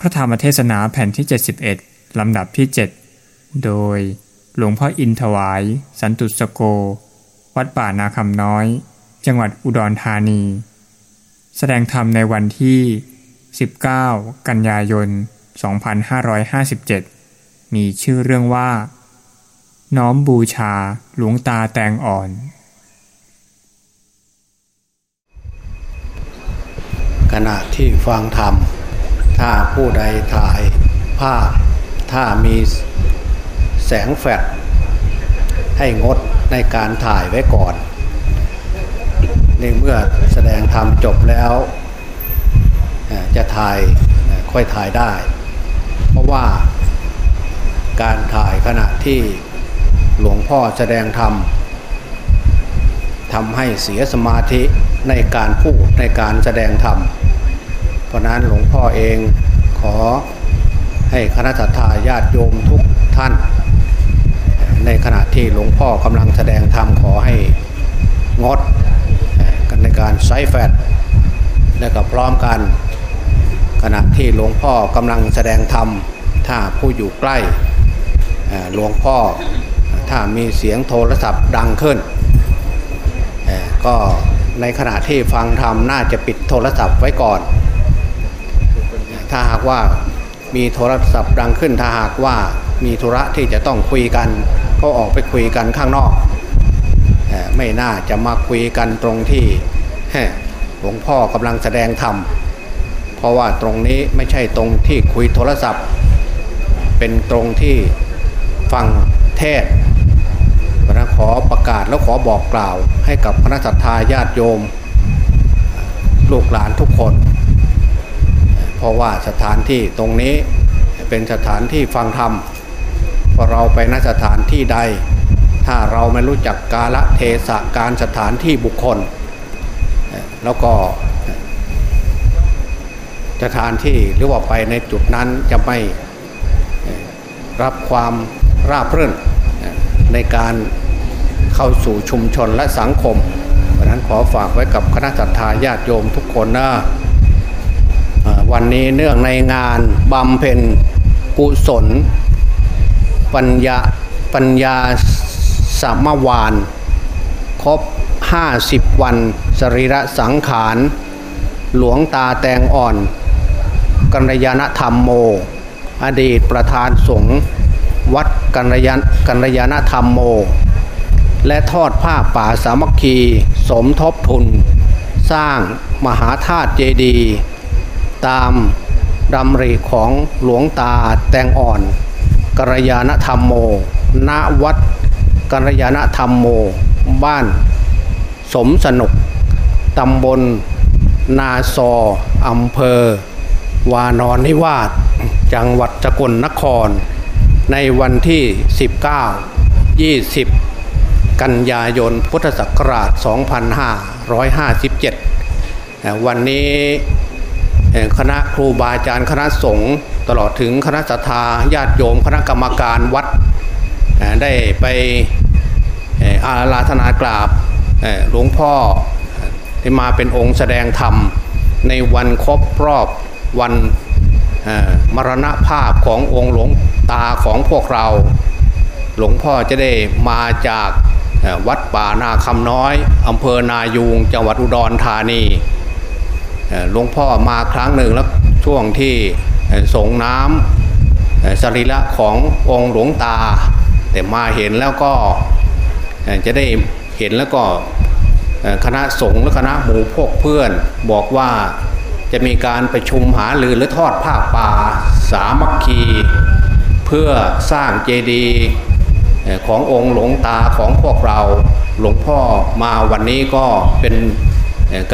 พระธรรมเทศนาแผ่นที่ 71 ลำดับที่ 7 โดยหลวงพ่ออินถวาย สันตุสโก วัดป่านาคำน้อย จังหวัดอุดรธานี แสดงธรรมในวันที่ 19 กันยายน 2557 มีชื่อเรื่องว่า น้อมบูชาหลวงตาแตงอ่อนขณะที่ฟังธรรม ถ้าผู้ใดถ่ายภาพถ้ามีแสงแฟลชให้งดในการถ่ายไว้ก่อน ในเมื่อแสดงธรรมจบแล้วจะถ่ายค่อยถ่ายได้ เพราะว่าการถ่ายขณะที่หลวงพ่อแสดงธรรมทำให้เสียสมาธิในการพูดในการแสดงธรรม เพราะนั้นหลวงพ่อเองขอให้คณะทาญาติโยมทุกท่าน ในขณะที่หลวงพ่อกำลังแสดงธรรมขอให้งดเอ่อในการใช้แฟดและก็พร้อมกัน ขณะที่หลวงพ่อกำลังแสดงธรรมถ้าผู้อยู่ใกล้หลวงพ่อถ้ามีเสียงโทรศัพท์ดังขึ้น ก็ในขณะที่ฟังธรรมน่าจะปิดโทรศัพท์ไว้ก่อน ถ้าหากว่ามีโทรศัพท์ดังขึ้นถ้าหากว่ามีธุระที่จะต้องคุยกัน ก็ออกไปคุยกันข้างนอก ไม่น่าจะมาคุยกันตรงที่หลวงพ่อกำลังแสดงธรรมเพราะว่าตรงนี้ไม่ใช่ตรงที่คุยโทรศัพท์ เป็นตรงที่ฟังเทศน์เพระขอประกาศแล้วขอบอกกล่าวให้กับคณะสัตยาญาติโยม ลูกหลานทุกคน เพราะว่าสถานที่ตรงนี้เป็นสถานที่ฟังธรรมพอเราไปนสถานที่ใด ถ้าเราไม่รู้จักกาละเทศะการสถานที่บุคคล แล้วก็สถานที่หรือว่าไปในจุดนั้นจะไม่รับความราบรื่นในการเข้าสู่ชุมชนและสังคม เพราะนั้นขอฝากไว้กับคณะสัตยาญาติโยมทุกคนนะ วันนี้เนื่องในงานบำเพ็ญกุศล ปัญญาปัญญาสามวาน ครบ 50 วัน สรีระสังขาร หลวงตาแตงอ่อน กัลยาณธรรมโม อดีตประธานสงฆ์วัดกัลยากัลยาณธรรมโม และทอดผ้าป่าสามัคคี สมทบทุน สร้างมหาธาตุเจดีย์ ตามดำริของหลวงตาแตงอ่อนกัลยาณธรรมโม ณ วัดกัลยาณธรรมโม บ้าน สมสนุก ตำบล นาซออำเภอ วานอนนิวาสจังหวัดสกลนคร ในวันที่ 19 20 กันยายนพุทธศักราช 2557เอ่อวันนี้ คณะครูบาอาจารย์คณะสงฆ์ตลอดถึงคณะสัตยาญาติโยม คณะกรรมการวัดได้ไปอาราธนากราบหลวงพ่อที่มาเป็นองค์แสดงธรรมในวันครบรอบวันมรณภาพขององค์หลวงตาของพวกเรา หลวงพ่อจะได้มาจากวัดป่านาคำน้อยอำเภอนายูงจังหวัดอุดรธานี หลวงพ่อมาครั้งหนึ่งแล้วช่วงที่ส่งน้ำสรีระขององค์หลวงตา แต่มาเห็นแล้วก็จะได้เห็นแล้วก็คณะสงฆ์และคณะหมู่พวกเพื่อน บอกว่าจะมีการประชุมหารือหรือทอดผ้าป่าสามัคคี เพื่อสร้างเจดีย์ขององค์หลวงตาของพวกเราหลวงพ่อมาวันนี้ก็เป็น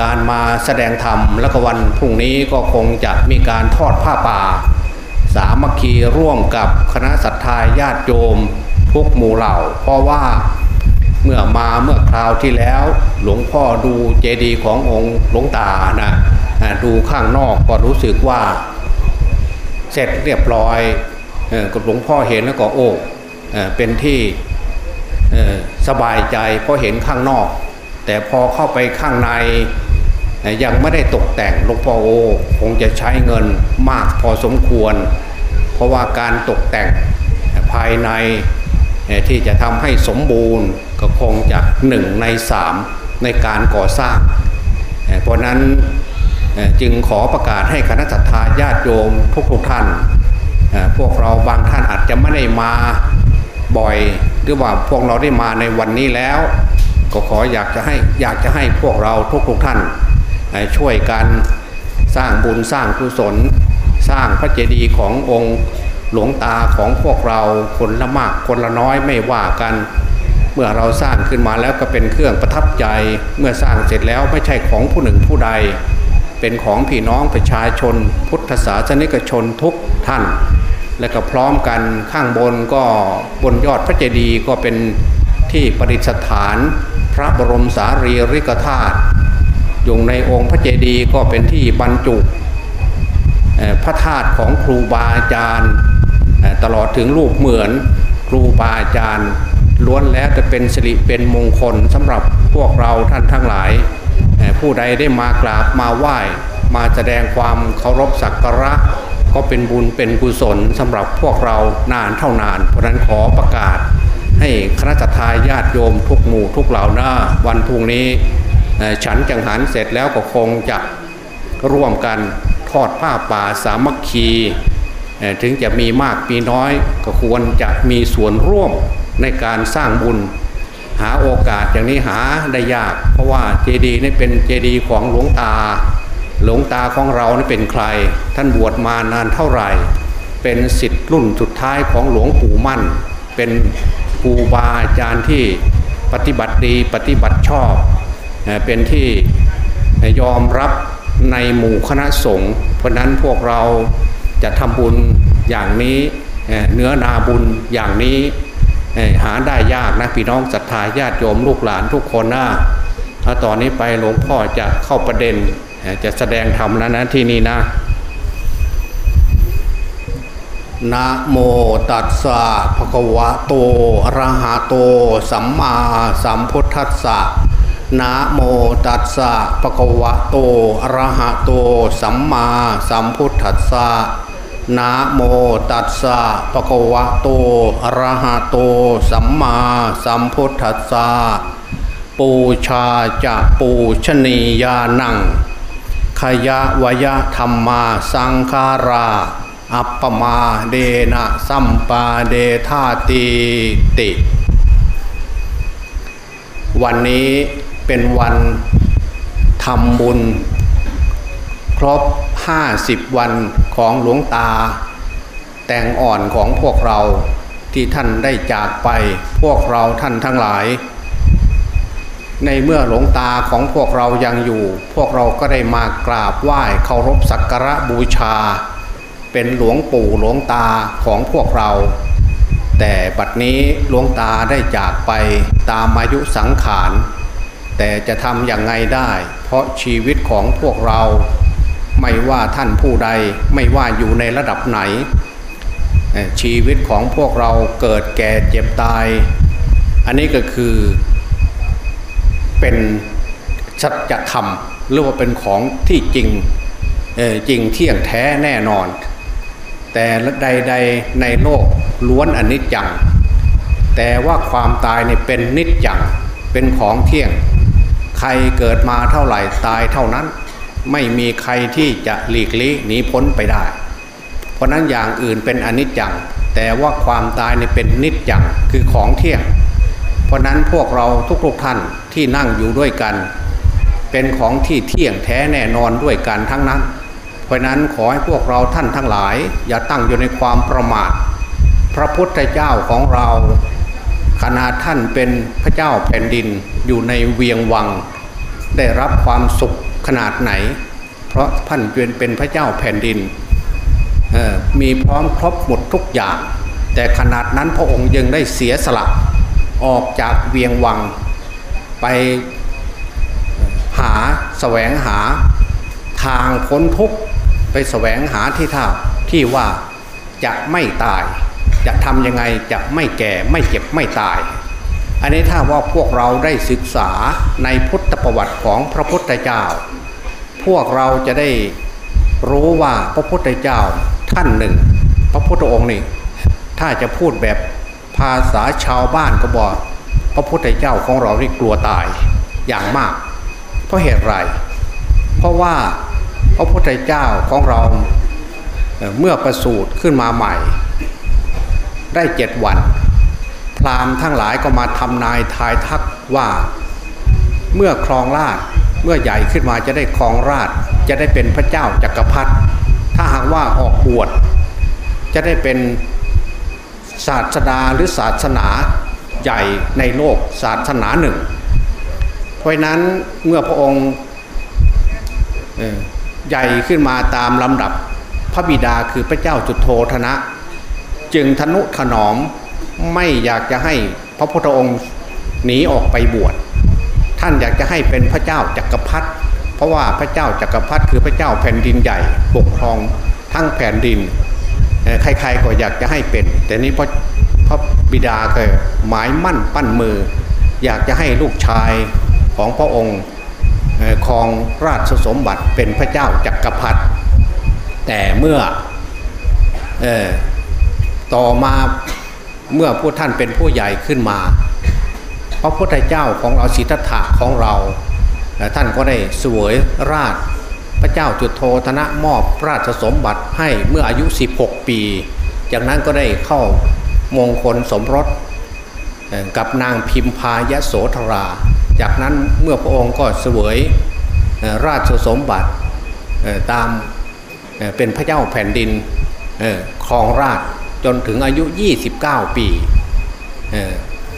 การมาแสดงธรรมแล้วก็วันพรุ่งนี้ก็คงจะมีการทอดผ้าป่า สามัคคีร่วมกับคณะศรัทธาญาติโยมทุกหมู่เหล่า เพราะว่าเมื่อมาเมื่อคราวที่แล้ว หลวงพ่อดูเจดีย์ขององค์หลวงตานะอ่าดูข้างนอกก็รู้สึกว่า เสร็จเรียบร้อยกหลวงพ่อเห็นแล้วก็โอ้เป็นที่สบายใจเพราะเห็นข้างนอก แต่พอเข้าไปข้างในยังไม่ได้ตกแต่งหลวงพ่อโอคงจะใช้เงินมากพอสมควร เพราะว่าการตกแต่งภายในที่จะทำให้สมบูรณ์ก็คงจะหนึ่งในสามในการก่อสร้าง เพราะนั้นจึงขอประกาศให้คณะสัตยาญาติโยมทุกทุกท่าน พวกเราบางท่านอาจจะไม่ได้มาบ่อยหรือว่าพวกเราได้มาในวันนี้แล้ว ก็ขออยากจะให้อยากจะให้พวกเราทุกทุกท่าน ช่วยกันสร้างบุญสร้างกุศล สร้างพระเจดีย์ขององค์หลวงตาของพวกเราคนละมากคนละน้อยไม่ว่ากัน เมื่อเราสร้างขึ้นมาแล้วก็เป็นเครื่องประทับใจเมื่อสร้างเสร็จแล้วไม่ใช่ของผู้หนึ่งผู้ใด เป็นของพี่น้องประชาชน พุทธศาสนิกชนทุกท่าน และก็พร้อมกันข้างบนก็บนยอดพระเจดีย์ก็เป็น ที่ประดิษฐานพระบรมสารีริกธาตุอยู่ในองค์พระเจดีย์ก็เป็นที่บรรจุพระธาตุของครูบาอาจารย์ ตลอดถึงรูปเหมือนครูบาอาจารย์ ล้วนแล้วจะเป็นสิริเป็นมงคลสำหรับพวกเราท่านทั้งหลาย ผู้ใดได้มากราบมาไหว้ มาแสดงความเคารพสักการะ ก็เป็นบุญเป็นกุศลสำหรับพวกเรานานเท่านาน เพราะนั้นขอประกาศ ให้คณะทาญาติโยมทุกหมู่ทุกเหล่าหน้าวันพรุ่งนี้ฉันจังหันเสร็จแล้วก็คงจะร่วมกันทอดผ้าป่าสามัคคีถึงจะมีมากมีน้อยก็ควรจะมีส่วนร่วมในการสร้างบุญ หาโอกาสอย่างนี้หาได้ยาก เพราะว่าเจดีย์นี่เป็นเจดีย์ของหลวงตา หลวงตาของเรานี่เป็นใคร ท่านบวชมานานเท่าไหร่ เป็นสิทธิ์รุ่นสุดท้ายของหลวงปู่มั่น เป็น รูบาอาจารย์ที่ปฏิบัติดีปฏิบัติชอบ เป็นที่ยอมรับในหมู่คณะสงฆ์เพราะนั้นพวกเราจะทำบุญอย่างนี้เนื้อนาบุญอย่างนี้หาได้ยากนะพี่น้องศรัทธาญาติโยมลูกหลานทุกคนนะถ้าตอนนี้ไปหลวงพ่อจะเข้าประเด็นจะแสดงธรรมแล้วนะที่นี่นะ นะโมตัสสะภะคะวะโตอะระหะโต สัมมาสัมพุทธัสสะนะโมตัสสะภะคะวะโตอะระหะโต สัมมาสัมพุทธัสสะนะโมตัสสะภะคะวะโตอะระหะโต สัมมาสัมพุทธัสสะปูชาจะปูชนียานังขยะวยธรรมาสังคารา อัปปมาเดนะสัมปาเดธาติติ วันนี้เป็นวันทำบุญ ครบห้าสิบวันของหลวงตา แต่งอ่อนของพวกเราที่ท่านได้จากไปพวกเราท่านทั้งหลาย ในเมื่อหลวงตาของพวกเรายังอยู่ พวกเราก็ได้มากราบไหว้เคารพสักการะบูชา เป็นหลวงปู่หลวงตาของพวกเรา แต่บัดนี้หลวงตาได้จากไปตามอายุสังขาร แต่จะทำอย่างไงได้ เพราะชีวิตของพวกเรา ไม่ว่าท่านผู้ใดไม่ว่าอยู่ในระดับไหน ชีวิตของพวกเราเกิดแก่เจ็บตาย อันนี้ก็คือเป็นสัจธรรมหรือว่าเป็นของที่จริงจริงเที่ยงแท้แน่นอน แต่ใดๆในโลกล้วนอนิจจัง แต่ว่าความตายเนี่เป็นนิจจัง เป็นของเที่ยง ใครเกิดมาเท่าไหร่ตายเท่านั้น ไม่มีใครที่จะหลีกลี่หนีพ้นไปได้ เพราะนั้นอย่างอื่นเป็นอนิจจัง แต่ว่าความตายนี่เป็นนิจจัง คือของเที่ยง เพราะนั้นพวกเราทุกๆท่านที่นั่งอยู่ด้วยกัน เป็นของที่เที่ยงแท้แน่นอนด้วยกันทั้งนั้น เพราะนั้นขอให้พวกเราท่านทั้งหลาย อย่าตั้งอยู่ในความประมาท พระพุทธเจ้าของเราขนาดท่านเป็นพระเจ้าแผ่นดินอยู่ในเวียงวัง ได้รับความสุขขนาดไหน เพราะท่านเป็นเป็นพระเจ้าแผ่นดินมีพร้อมครบหมดทุกอย่าง แต่ขนาดนั้นพระองค์ยังได้เสียสละออกจากเวียงวัง ไปหาแสวงหาทางพ้นทุกข์ ไปแสวงหาที่ท่าที่ว่าจะไม่ตาย จะทำยังไงจะไม่แก่ไม่เจ็บไม่ตาย อันนี้ถ้าว่าพวกเราได้ศึกษาในพุทธประวัติของพระพุทธเจ้า พวกเราจะได้รู้ว่าพระพุทธเจ้าท่านหนึ่ง พระพุทธองค์นี่ถ้าจะพูดแบบภาษาชาวบ้านก็บอก พระพุทธเจ้าของเราที่กลัวตายอย่างมาก เพราะเหตุไร เพราะว่า พระพุทธเจ้าของเราเมื่อประสูติขึ้นมาใหม่ ได้เจ็ดวัน พราหมณ์ทั้งหลายก็มาทำนายทายทักว่าเมื่อครองราชเมื่อใหญ่ขึ้นมาจะได้ครองราชจะได้เป็นพระเจ้าจักรพรรดิถ้าหากว่าออกบวชจะได้เป็นศาสดาหรือศาสนาใหญ่ในโลกศาสนาหนึ่ง เพราะนั้นเมื่อพระองค์ ใหญ่ขึ้นมาตามลำดับพระบิดาคือพระเจ้าจุโธธนะ จึงทนุถนอมไม่อยากจะให้พระพุทธองค์หนีออกไปบวช ท่านอยากจะให้เป็นพระเจ้าจักรพรรดิเพราะว่าพระเจ้าจักรพรรดิคือพระเจ้าแผ่นดินใหญ่ปกครองทั้งแผ่นดินใครๆก็อยากจะให้เป็น แต่นี้พระพระบิดาเคยหมายมั่นปั้นมือ อยากจะให้ลูกชายของพระองค์ ครองราชสมบัติเป็นพระเจ้าจักรพรรดิแต่เมื่ออต่อมาเมื่อผู้ท่านเป็นผู้ใหญ่ขึ้นมา พระพุทธเจ้าของเราสิทธัตถะของเราท่านก็ได้สวยราชพระเจ้าจุดโทธนะมอบราชสมบัติให้เมื่ออายุ 16 ปี จากนั้นก็ได้เข้ามงคลสมรสกับนางพิมพายโสธรา จากนั้นเมื่อพระองค์ก็เสวยราชสมบัติตามเป็นพระเจ้าแผ่นดินครองราชจนถึงอายุ 29 ปี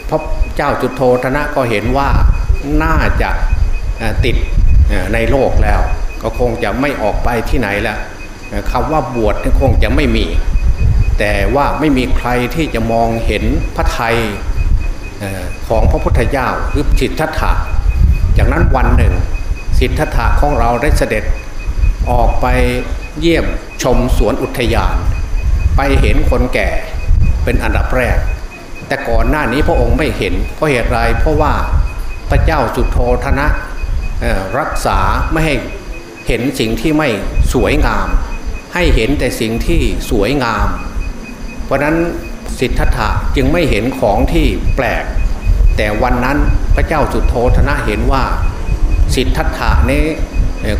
พระเจ้าจุดโทธนะก็เห็นว่าน่าจะติดในโลกแล้ว ก็คงจะไม่ออกไปที่ไหนแล้วคำว่าบวชคงจะไม่มี แต่ว่าไม่มีใครที่จะมองเห็นพระไทย ของพระพุทธเจ้าหรือสิทธัตถะจากนั้นวันหนึ่ง สิทธัตถะของเราได้เสด็จออกไปเยี่ยมชมสวนอุทยาน ไปเห็นคนแก่เป็นอันดับแรก แต่ก่อนหน้านี้พระองค์ไม่เห็น เพราะเหตุไรเพราะว่าพระเจ้าสุโธธนะรักษาไม่ให้เห็นสิ่งที่ไม่สวยงาม ให้เห็นแต่สิ่งที่สวยงาม เพราะนั้น สิทธัตถะจึงไม่เห็นของที่แปลก แต่วันนั้นพระเจ้าสุโธธนะเห็นว่า สิทธัตถะนี้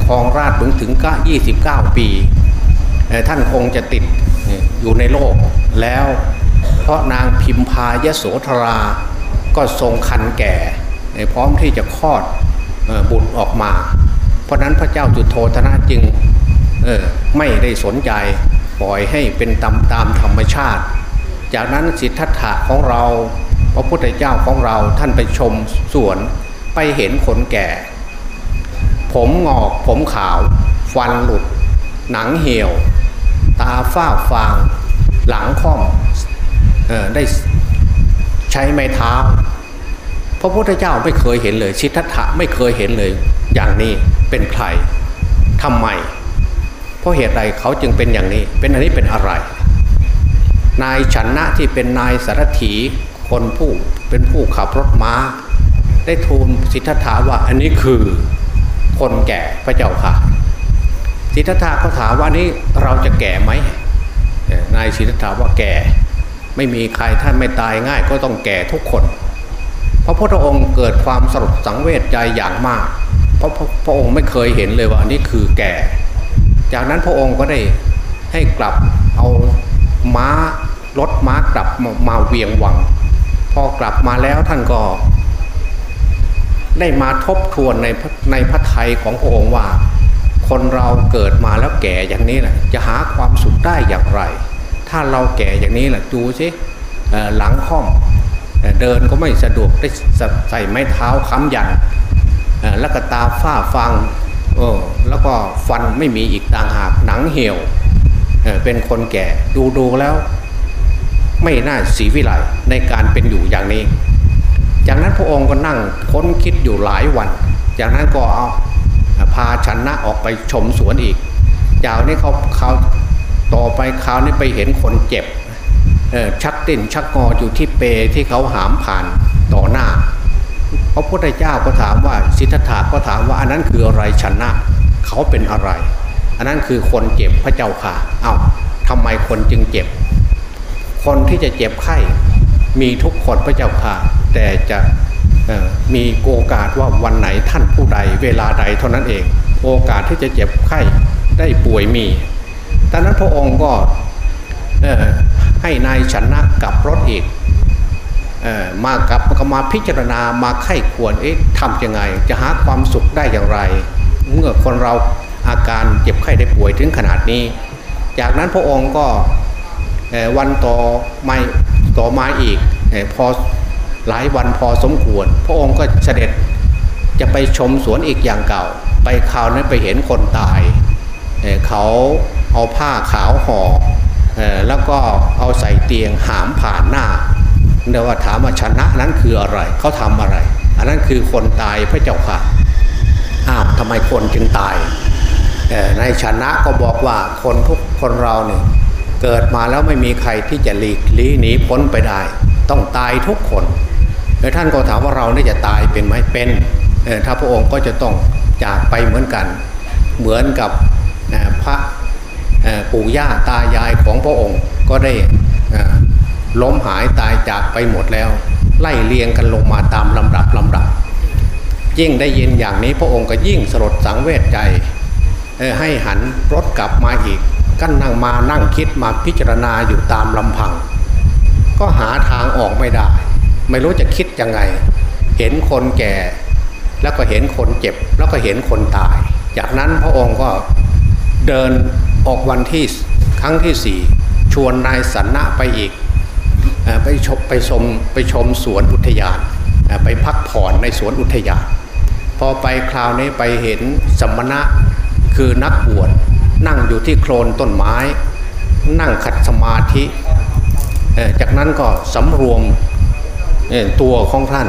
ครองราชถึงถึงก็29 ปี ท่านคงจะติดอยู่ในโลกแล้วเพราะนางพิมพายโสธราก็ทรงคันแก่ พร้อมที่จะคลอดบุตรออกมา เพราะนั้นพระเจ้าจุโธธนะจึงไม่ได้สนใจปล่อยให้เป็นตามตามธรรมชาติ จากนั้นสิทธัตถะของเราพระพุทธเจ้าของเราท่านไปชมสวนไปเห็นคนแก่ ผมงอกผมขาว ฟันหลุด หนังเหี่ยว ตาฝ้าฟาง หลังค่อมออได้ใช้ไม้เท้าพระพุทธเจ้าไม่เคยเห็นเลยชิทธัตถะไม่เคยเห็นเลย อย่างนี้เป็นใครทำไม เพราะเหตุใดเขาจึงเป็นอย่างนี้ เป็นอันนี้เป็นอะไร นายชนะที่เป็นนายสารถีคนผู้เป็นผู้ขับรถม้า ได้ทูลสิทธัตถะว่าอันนี้คือคนแก่พระเจ้าค่ะ สิทธัตถะเขาถามว่านี้เราจะแก่ไหมนายสิทธัตถะว่าแก่ ไม่มีใครท่านไม่ตายง่ายก็ต้องแก่ทุกคนพระพุทธองค์เกิดความสลดสังเวชใจอย่างมาก เพราะพระองค์ไม่เคยเห็นเลยว่านี่คือแก่ จากนั้นพระองค์ก็ได้ให้กลับเอาม้า รถม้ากลับมาเวียงวัง พอกลับมาแล้วท่านก็ ได้มาทบทวนในในพระไทยของพระองค์ว่า คนเราเกิดมาแล้วแก่อย่างนี้แหละจะหาความสุขได้อย่างไร ถ้าเราแก่อย่างนี้แหละดูสิหลังค่อมเดินก็ไม่สะดวกได้ใส่ไม้เท้าค้ำยันแล้วก็ตาฝ้าฟังแล้วก็ฟันไม่มีอีกต่างหากหนังเหี่ยวเป็นคนแก่ดูดูแล้ว ไม่น่าสีวิไลในการเป็นอยู่อย่างนี้ จากนั้นพระองค์ก็นั่งค้นคิดอยู่หลายวัน จากนั้นก็เอาพาชนะออกไปชมสวนอีกจากนี้เขาเขาต่อไปคราวนี้ไปเห็นคนเจ็บชักติ่นชักงออยู่ที่เปที่เขาหามผ่านต่อหน้าพระพุทธเจ้าก็ถามว่าสิทธัตถะก็ถามว่าอันนั้นคืออะไรชนะเขาเป็นอะไร อันนั้นคือคนเจ็บพระเจ้าค่ะเอา้าทำไมคนจึงเจ็บ คนที่จะเจ็บไข้ มีทุกคนพระเจ้าค่ะ แต่จะมีโอกาสว่าวันไหนท่านผู้ใด เวลาใดเท่านั้นเอง โอกาสที่จะเจ็บไข้ได้ป่วยมีดังนั้นพระองค์ก็ให้นายชนะกับรถอีกมากับก็มาพิจารณามาไข้ควรเอ๊ะทำยังไง จะหาความสุขได้อย่างไร เมื่อคนเราอาการเจ็บไข้ได้ป่วยถึงขนาดนี้ จากนั้นพระองค์ก็ วันต่อไม่ต่อมาอีกพอหลายวันพอสมควร พระองค์ก็เสด็จจะไปชมสวนอีกอย่างเก่า ไปคราวนั้นไปเห็นคนตาย เขาเอาผ้าขาวห่อแล้วก็เอาใส่เตียงหามผ่านหน้าเดี๋ยวว่าถามว่าชนะนั้นคืออะไรเขาทำอะไร อันนั้นคือคนตายพระเจ้าค่ะอ้าวทำไมคนจึงตายในชนะก็บอกว่าคนทุกคนเราเนี่ย เกิดมาแล้วไม่มีใครที่จะหลีกลี่หนีพ้นไปได้ ต้องตายทุกคนแล้วท่านก็ถามว่าเราเนี่ยจะตายเป็นไหมเป็นถ้าพระองค์ก็จะต้องจากไปเหมือนกัน เหมือนกับพระปู่ย่าตายายของพระองค์ก็ได้ล้มหายตายจากไปหมดแล้ว ไล่เลียงกันลงมาตามลำดับลำดับ ยิ่งได้ยินอย่างนี้พระองค์ก็ยิ่งสลดสังเวชใจให้หันรถกลับมาอีก ก็นั่งมานั่งคิดมาพิจารณาอยู่ตามลำพัง ก็หาทางออกไม่ได้ ไม่รู้จะคิดยังไง เห็นคนแก่ แล้วก็เห็นคนเจ็บ แล้วก็เห็นคนตาย จากนั้นพระองค์ก็เดินออกวันที่ครั้งที่สี่ชวนนายสันนะไปอีกไปชมไปชมไปชมสวนอุทยานไปพักผ่อนในสวนอุทยาน พอไปคราวนี้ไปเห็นสมณะคือนักบวช นั่งอยู่ที่โคลนต้นไม้ นั่งขัดสมาธิจากนั้นก็สำรวมตัวของท่าน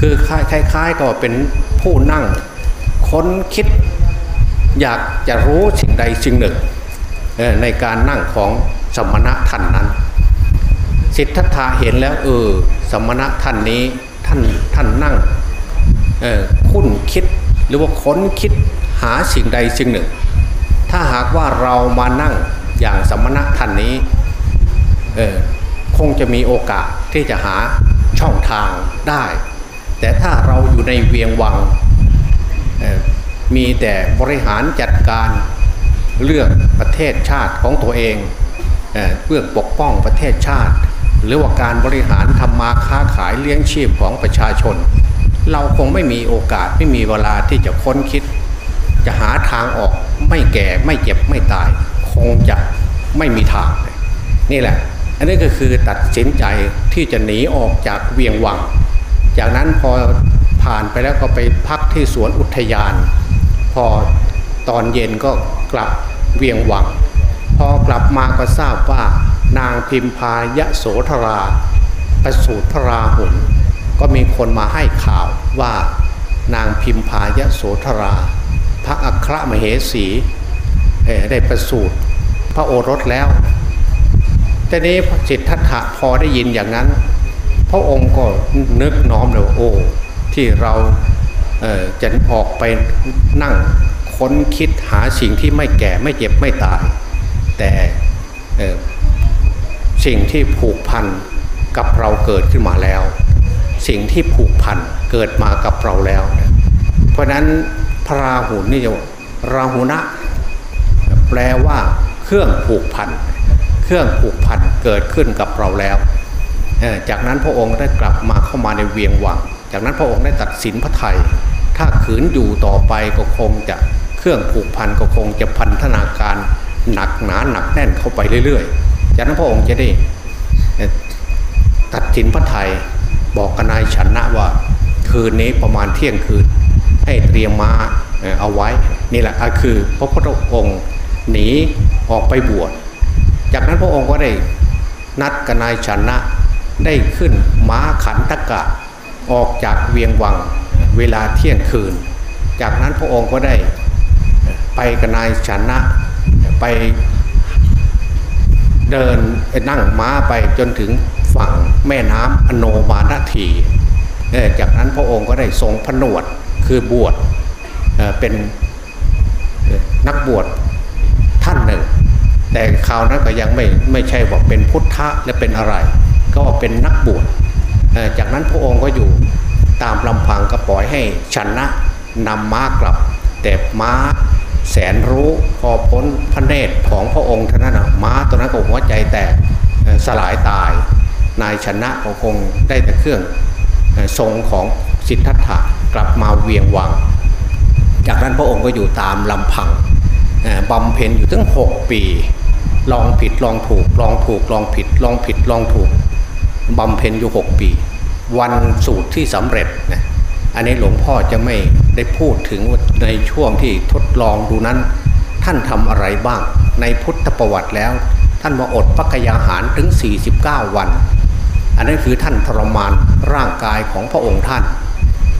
คือคล้ายๆก็เป็นผู้นั่งค้นคิดอยากจะรู้สิ่งใดสิ่งหนึ่งในการนั่งของสมณะท่านนั้น สิทธัตถะเห็นแล้วเออสมณะท่านนี้ท่านท่านนั่งคุ้นคิดหรือว่าค้นคิดหาสิ่งใดสิ่งหนึ่ง ถ้าหากว่าเรามานั่งอย่างสมณะท่านนี้คงจะมีโอกาสที่จะหาช่องทางได้ แต่ถ้าเราอยู่ในเวียงวังมีแต่บริหารจัดการเรื่องประเทศชาติของตัวเองเพื่อปกป้องประเทศชาติ หรือว่าการบริหารทำมาค้าขายเลี้ยงชีพของประชาชน เราคงไม่มีโอกาสไม่มีเวลาที่จะค้นคิด จะหาทางออกไม่แก่ไม่เจ็บไม่ตาย คงจะไม่มีทาง นี่แหละ อันนี้ก็คือตัดสินใจที่จะหนีออกจากเวียงวัง จากนั้นพอผ่านไปแล้วก็ไปพักที่สวนอุทยาน พอตอนเย็นก็กลับเวียงวัง พอกลับมาก็ทราบว่านางพิมพายะโสธราประสูตรพระราหุลก็มีคนมาให้ข่าวว่านางพิมพายะโสธรา พระอัครมเหสีได้ประสูตรพระโอรสแล้วแต่นี้จิตทัตถะพอได้ยินอย่างนั้น พระองค์ก็นึกน้อมเลยโอ้ที่เราจะออกไปนั่งค้นคิดหาสิ่งที่ไม่แก่ไม่เจ็บไม่ตาย แต่สิ่งที่ผูกพันกับเราเกิดขึ้นมาแล้ว สิ่งที่ผูกพันเกิดมากับเราแล้ว เพราะนั้น พระราหุลนี่จะราหุนะ แปลว่าเครื่องผูกพัน เครื่องผูกพันเกิดขึ้นกับเราแล้ว จากนั้นพระองค์ได้กลับมาเข้ามาในเวียงวัง จากนั้นพระองค์ได้ตัดสินพระไทย ถ้าขืนอยู่ต่อไปก็คงจะเครื่องผูกพันก็คงจะพันธนาการหนักหนาหนักแน่นเข้าไปเรื่อยๆ จากนั้นพระองค์จะได้ตัดสินพระไทยบอกกับนายชนะว่าคืนนี้ประมาณเที่ยงคืน ให้เตรียมมาเอาไว้นี่แหละคือพระพุทธองค์หนีออกไปบวชจากนั้นพระองค์ก็ได้นัดกนายชนะได้ขึ้นม้าขันตะกะออกจากเวียงวังเวลาเที่ยงคืน จากนั้นพระองค์ก็ได้ไปกนายชนะไปเดินนั่งม้าไปจนถึงฝั่งแม่น้ำอโนมาณทีจากนั้นพระองค์ก็ได้ทรงผนวด คือบวชเป็นนักบวชท่านหนึ่ง แต่คราวนั้นก็ยังไม่ไม่ใช่ว่าเป็นพุทธะและเป็นอะไร ก็เป็นนักบวชจากนั้นพระองค์ก็อยู่ตามลำพังก็ปล่อยให้ชนะนำม้ากลับ แต่ม้าแสนรู้พอพ้นพระเนตรของพระองค์ท่านั้นนะม้าตัวนั้นก็หัวใจแตกสลายตาย นายชนะก็คงได้แต่เครื่องทรงของสิทธัตถะ กลับมาเวียงวัง จากนั้นพระองค์ก็อยู่ตามลำพังบำเพ็ญอยู่ถึง 6 ปี ลองผิดลองถูกลองถูกลองผิดลองผิดลองถูกบำเพ็ญอยู่ 6 ปี วันสูตรที่สำเร็จนะอันนี้หลวงพ่อจะไม่ได้พูดถึงในช่วงที่ทดลองดูนั้น ท่านทำอะไรบ้างในพุทธประวัติแล้ว ท่านมาอดพักยาหารถึง 49 วัน อันนั้นคือท่านทรมานร่างกายของพระองค์ท่าน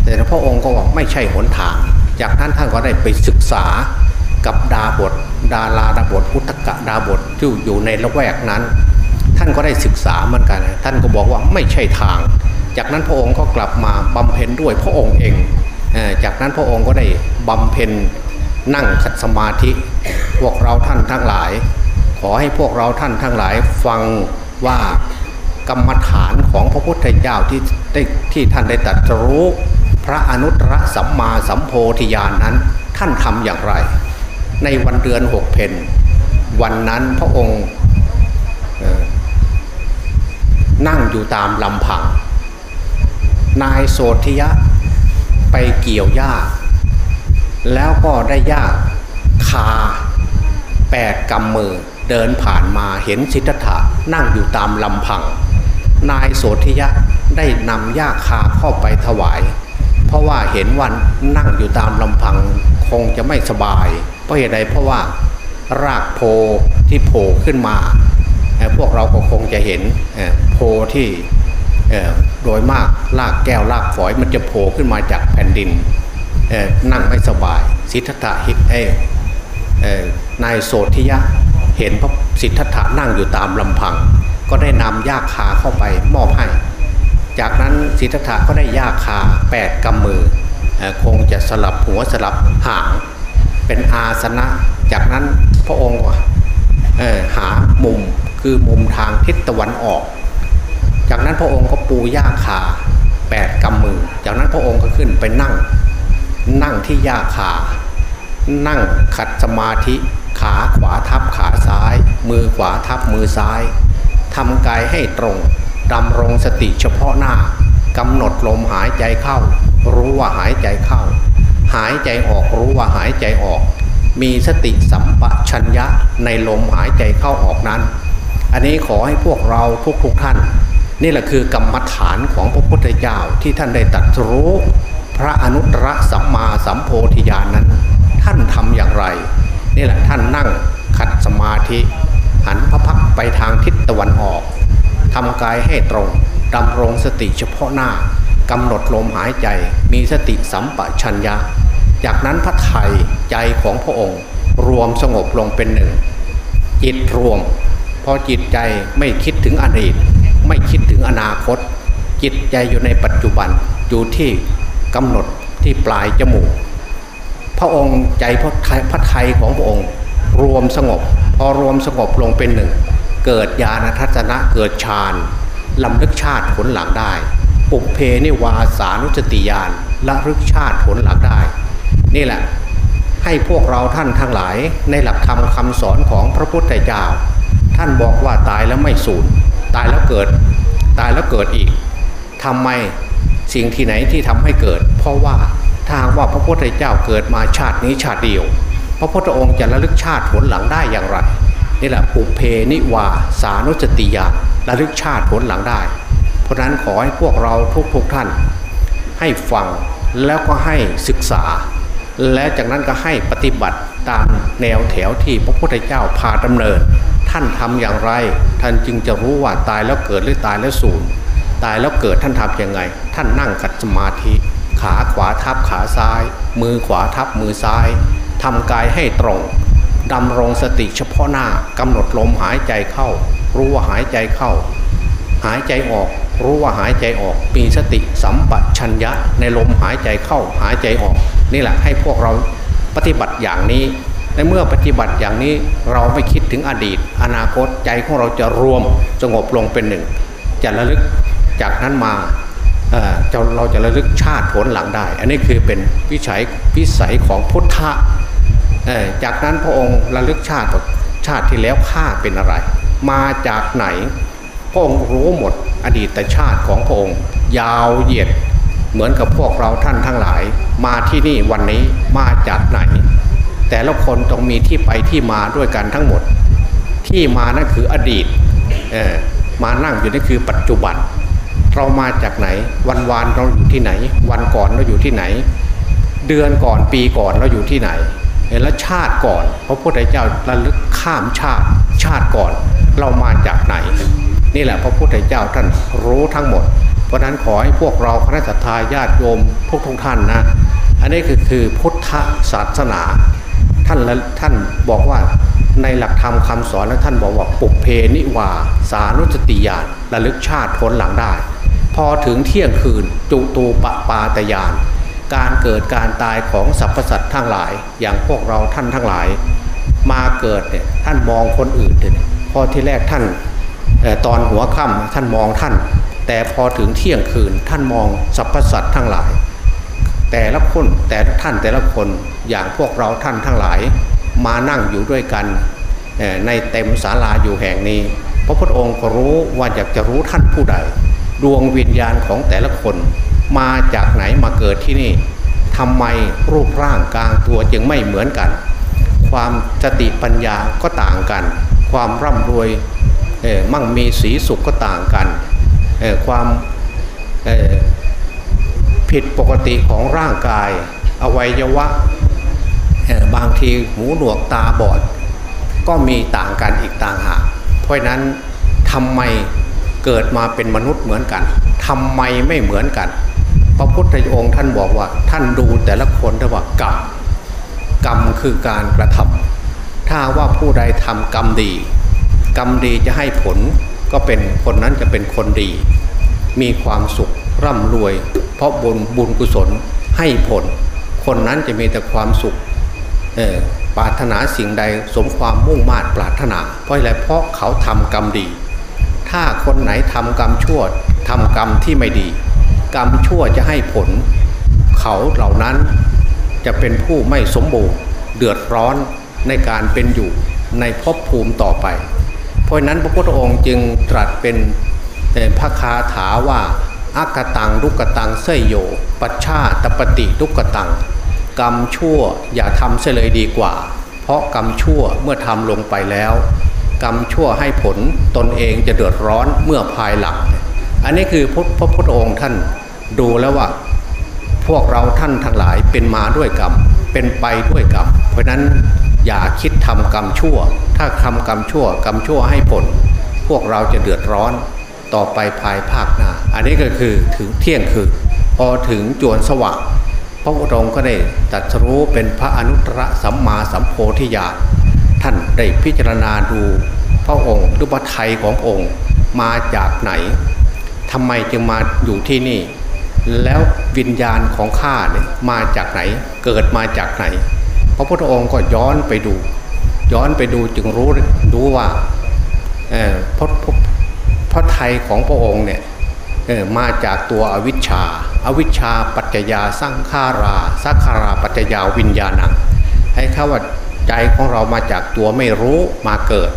แต่พระองค์ก็บอกไม่ใช่หนทาง จากนั้นท่านก็ได้ไปศึกษากับดาบท ดาราดาบทพุทธกะดาบทที่อยู่ในละแวกนั้น ท่านก็ได้ศึกษาเหมือนกัน ท่านก็บอกว่าไม่ใช่ทาง จากนั้นพระองค์ก็กลับมาบำเพ็ญด้วยพระองค์เอง จากนั้นพระองค์ก็ได้บำเพ็ญนั่งขัดสมาธิ พวกเราท่านทั้งหลาย ขอให้พวกเราท่านทั้งหลายฟังว่ากรรมฐานของพระพุทธเจ้าที่ได้ที่ท่านได้ตรัสรู้ พระอนุตตรสัมมาสัมโพธิญาณนนั้นท่านทำอย่างไร ในวันเดือนหกเพนวันนั้นพระองค์นั่งอยู่ตามลำพัง นายโสธิยะไปเกี่ยวหญ้า แล้วก็ได้หญ้าคาแปดกำมือเดินผ่านมาเห็นสิทธัตถะนั่งอยู่ตามลำพัง นายโสธิยะได้นำหญ้าคาเข้าไปถวาย เพราะว่าเห็นวันนั่งอยู่ตามลำพังคงจะไม่สบาย เพราะเหตุใดเพราะว่ารากโพที่โผล่ขึ้นมา พวกเราก็คงจะเห็นโพที่โดยมากลากแก้วลากฝอยมันจะโผล่ขึ้นมาจากแผ่นดินนั่งไม่สบายสิทธัตถะหินายโสธิยะเห็นพระสิทธัตถะนั่งอยู่ตามลำพัง ก็ได้นำยาคาเข้าไปมอบให้ จากนั้นสิทธัตถะก็ได้ยาคาแปดกำมือคงจะสลับหัวสลับหางเป็นอาสนะ จากนั้นพระองค์หามุมคือมุมทางทิศตะวันออก จากนั้นพระองค์ก็ปูย่าคาแปดกำมือ จากนั้นพระองค์ก็ขึ้นไปนั่ง นั่งที่ย่าคา นั่งขัดสมาธิขาขวาทับขาซ้าย มือขวาทับมือซ้ายทำกายให้ตรง ดำรงสติเฉพาะหน้ากำหนดลมหายใจเข้า รู้ว่าหายใจเข้า หายใจออกรู้ว่าหายใจออก มีสติสัมปชัญญะในลมหายใจเข้าออกนั้น อันนี้ขอให้พวกเราทุกๆทท่าน นี่แหละคือกรรมฐานของพระพุทธเจ้าที่ท่านได้ตัดรู้พระอนุตตรสัมมาสัมโพธิญาณนั้น ท่านทำอย่างไร นี่แหละท่านนั่งขัดสมาธิ หันพระพักไปทางทิศตะวันออก ทำกายให้ตรงดำรงสติเฉพาะหน้ากำหนดลมหายใจมีสติสัมปชัญญะ จากนั้นพระไทยใจของพระองค์ รวมสงบลงเป็นหนึ่ง จิตรวม พอจิตใจไม่คิดถึงอดีต ไม่คิดถึงอนาคต จิตใจอยู่ในปัจจุบันอยู่ที่กำหนดที่ปลายจมูก พระองค์ใจพระไทยพระไทยของพระองค์ รวมสงบ พอรวมสงบลงเป็นหนึ่ง เกิดญาณทัศนะเกิดฌานลำลึกชาติผลหลังได้ ปุเพนิวาสานุสติญาณละลึกชาติผลหลังได้ นี่แหละให้พวกเราท่านทั้งหลายในหลักธรรมคำสอนของพระพุทธเจ้า ท่านบอกว่าตายแล้วไม่สูญตายแล้วเกิด ตายแล้วเกิดอีกทำไมสิ่งที่ไหนที่ทำให้เกิด เพราะว่าถ้าว่าพระพุทธเจ้าเกิดมาชาตินี้ชาติเดียว พระพุทธองค์จะระลึกชาติผลหลังได้อย่างไร นี่แหละปุเพนิวาสานุสติญาณระลึกชาติผลหลังได้ เพราะนั้นขอให้พวกเราทุกๆทท่าน ให้ฟังแล้วก็ให้ศึกษา และจากนั้นก็ให้ปฏิบัติตามแนวแถวที่พระพุทธเจ้าพาดำเนิน ท่านทำอย่างไร ท่านจึงจะรู้ว่าตายแล้วเกิดหรือตายแล้วสูญตายแล้วเกิดท่านทำยังไง ท่านนั่งขัดสมาธิ ขาขวาทับขาซ้าย มือขวาทับมือซ้ายทำกายให้ตรง ดำรงสติเฉพาะหน้ากำหนดลมหายใจเข้า รู้ว่าหายใจเข้า หายใจออก รู้ว่าหายใจออก มีสติสัมปชัญญะในลมหายใจเข้าหายใจออก นี่แหละให้พวกเราปฏิบัติอย่างนี้ในเมื่อปฏิบัติอย่างนี้เราไม่คิดถึงอดีต อนาคตใจของเราจะรวมสงบลงเป็นหนึ่งจะระลึกจากนั้นมาเราจะระลึกชาติผลหลังได้ อันนี้คือเป็นวิสัยวิสัยของพุทธะ จากนั้นพระองค์ระลึกชาติชาติที่แล้วข้าเป็นอะไร มาจากไหน พระองค์รู้หมดอดีตชาติของพระองค์ ยาวเหยียดเหมือนกับพวกเราท่านทั้งหลาย มาที่นี่วันนี้มาจากไหน แต่ละคนต้องมีที่ไปที่มาด้วยกันทั้งหมด ที่มานั่นคืออดีตมานั่งอยู่นี่คือปัจจุบัน เรามาจากไหน วันวานเราอยู่ที่ไหน วันก่อนเราอยู่ที่ไหน เดือนก่อนปีก่อนเราอยู่ที่ไหน แล้วชาติก่อน พระพุทธเจ้าระลึกข้ามชาติชาติก่อน เรามาจากไหน นี่แหละพระพุทธเจ้าท่านรู้ทั้งหมด เพราะนั้นขอให้พวกเราคณะทาญาติโยมทุกทุกท่านนะ อันนี้คือคือพุทธศาสนา ท่านและท่านบอกว่าในหลักธรรมคาสอนแล้วท่านบอกว่าปุเพนิวา สานุสติญาณระลึกชาติพ้นหลังได้ พอถึงเที่ยงคืนจุตูปปาตยาน การเกิดการตายของสรรพสัตว์ทั้งหลาย อย่างพวกเราท่านทั้งหลาย มาเกิดเนี่ยท่านมองคนอื่นเนี่ยพอที่แรกท่านตอนหัวค่ำท่านมองท่าน แต่พอถึงเที่ยงคืนท่านมองสรรพสัตว์ทั้งหลาย แต่ละคนแต่ท่านแต่ละคนอย่างพวกเราท่านทั้งหลาย มานั่งอยู่ด้วยกันในเต็มศาลาอยู่แห่งนี้ พระพุทธองค์ก็รู้ว่าอยากจะรู้ท่านผู้ใด ดวงวิญญาณของแต่ละคน มาจากไหนมาเกิดที่นี่ทำไมรูปร่างกลางตัวจึงไม่เหมือนกัน ความสติปัญญาก็ต่างกัน ความร่ำรวยมั่งมีสีสุขก็ต่างกัน ความผิดปกติของร่างกาย อวัยวะบางทีหูหนวกตาบอด ก็มีต่างกันอีกต่างหากเพราะนั้นทำไมเกิดมาเป็นมนุษย์เหมือนกันทำไมไม่เหมือนกัน พระพุทธองค์ท่านบอกว่าท่านดูแต่ละคนท่ว่ากรรมกรรมคือการกระทำถ้าว่าผู้ใดทำกรรมดี กรรมดีจะให้ผลก็เป็นคนนั้นจะเป็นคนดี มีความสุขร่ำรวย เพราะบุญบุญกุศลให้ผล คนนั้นจะมีแต่ความสุขปรารถนาสิ่งใดสมความมุ่งมา่ปรารถนา เพราะอะไรเพราะเขาทำกรรมดี ถ้าคนไหนทำกรรมชั่วทำกรรมที่ไม่ดี กรรมชั่วจะให้ผล เขาเหล่านั้นจะเป็นผู้ไม่สมบูรณ์เดือดร้อนในการเป็นอยู่ในภพภูมิต่อไป เพราะนั้นพระพุทธองค์จึงตรัสเป็นพระคาถาว่าอากตังลุกตังเสยโย ปัชชาตปฏิลุกตัง กรรมชั่วอย่าทำเสียเลยดีกว่า เพราะกรรมชั่วเมื่อทำลงไปแล้ว กรรมชั่วให้ผลตนเองจะเดือดร้อนเมื่อภายหลัง อันนี้คือพระพุทธองค์ท่าน ดูแล้วว่าพวกเราท่านทั้งหลายเป็นมาด้วยกรรม เป็นไปด้วยกรรม เพราะนั้นอย่าคิดทำกรรมชั่ว ถ้าทำกรรมชั่วกรรมชั่วให้ผล พวกเราจะเดือดร้อนต่อไปภายภาคหน้า อันนี้ก็คือถึงเที่ยงคือพอถึงจวนสว่างพระพุทธองค์ก็ได้ตัดรู้เป็นพระอนุตตรสัมมาสัมโพธิญาณท่านได้พิจารณาดูพระองค์หรือพระไทยขององค์มาจากไหนทำไมจึงมาอยู่ที่นี่ แล้ววิญญาณของข้าเนี่ยมาจากไหน เกิดมาจากไหน พระพุทธองค์ก็ย้อนไปดู ย้อนไปดูจึงรู้รู้ว่าพระพระไทยของพระองค์เนี่ยมาจากตัวอวิชชาอวิชชาปัจจยาสังขาราสังขาราปัจจยาวิญญาณัง ให้ข้าว่าใจของเรามาจากตัวไม่รู้มาเกิด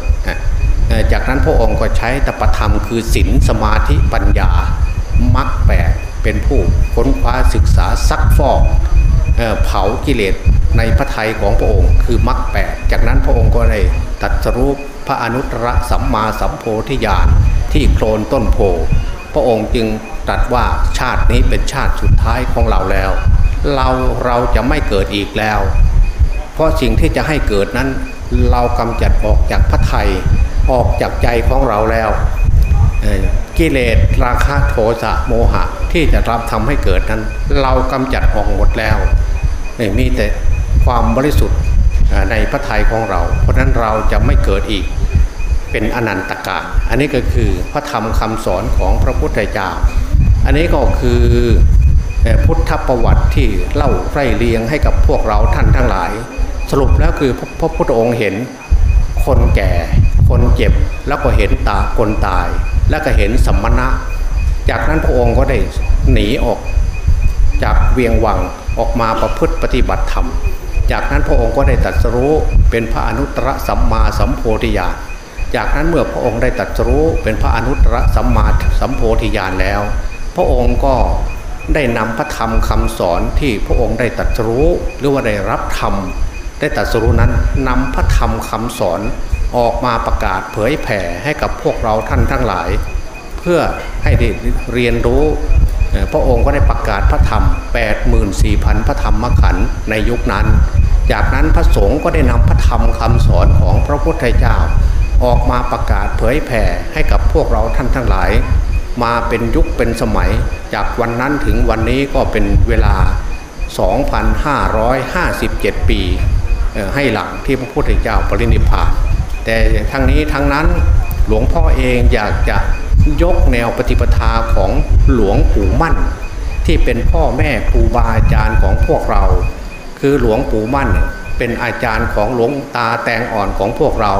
จากนั้นพระองค์ก็ใช้ตปธรรมคือศีลสมาธิปัญญามรักแปด เป็นผู้ค้นคว้าศึกษาซักฟอกเผากิเลสในพระทัยของพระองค์ คือมักแปดจากนั้นพระองค์ก็ได้ตัดสรุปพระอนุตตรสัมมาสัมโพธิญาณที่โคลนต้นโพพระองค์จึงตรัสว่าชาตินี้เป็นชาติสุดท้ายของเราแล้ว เราเราจะไม่เกิดอีกแล้ว เพราะสิ่งที่จะให้เกิดนั้น เรากำจัดออกจากพระไทยออกจากใจของเราแล้ว กิเลสราคะโทสะโมหะที่จะรับทำให้เกิดนั้น เรากำจัดออกหมดแล้วมีแต่ความบริสุทธิ์ในพระทัยของเรา เพราะนั้นเราจะไม่เกิดอีกเป็นอนันตกาลอันนี้ก็คือพระธรรมคำสอนของพระพุทธเจ้า อันนี้ก็คือพุทธประวัติที่เล่าไร่เลียงให้กับพวกเราท่านทั้งหลาย สรุปแล้วคือพระพุทธองค์เห็นคนแก่ คนเจ็บแล้วก็เห็นตาคนตาย แล้วก็เห็นสัมมณะ จากนั้นพระองค์ก็ได้หนีออกจากเวียงวังออกมาประพฤติปฏิบัติธรรม จากนั้นพระองค์ก็ได้ตรัสรู้เป็นพระอนุตตรสัมมาสัมโพธิญาณ จากนั้นเมื่อพระองค์ได้ตรัสรู้เป็นพระอนุตตรสัมมาสัมโพธิญาณแล้ว พระองค์ก็ได้นำพระธรรมคำสอนที่พระองค์ได้ตรัสรู้หรือว่าได้รับธรรมได้ตรัสรู้นั้นนำพระธรรมคำสอน ออกมาประกาศเผยแผ่ให้กับพวกเราท่านทั้งหลาย เพื่อให้ได้เรียนรู้พระองค์ก็ได้ประกาศพระธรรม 84,000 พระธรรมขันธ์ในยุคนั้น จากนั้นพระสงฆ์ก็ได้นำพระธรรมคำสอนของพระพุทธเจ้า ออกมาประกาศเผยแผ่ให้กับพวกเราท่านทั้งหลาย มาเป็นยุคเป็นสมัย จากวันนั้นถึงวันนี้ก็เป็นเวลา 2,557 ปีให้หลังที่พระพุทธเจ้าปรินิพพาน แต่ทั้งนี้ทั้งนั้นหลวงพ่อเองอยากจะยกแนวปฏิปทาของหลวงปู่มั่น ที่เป็นพ่อแม่ครูบาอาจารย์ของพวกเรา คือหลวงปู่มั่นเป็นอาจารย์ของหลวงตาแตงอ่อนของพวกเรา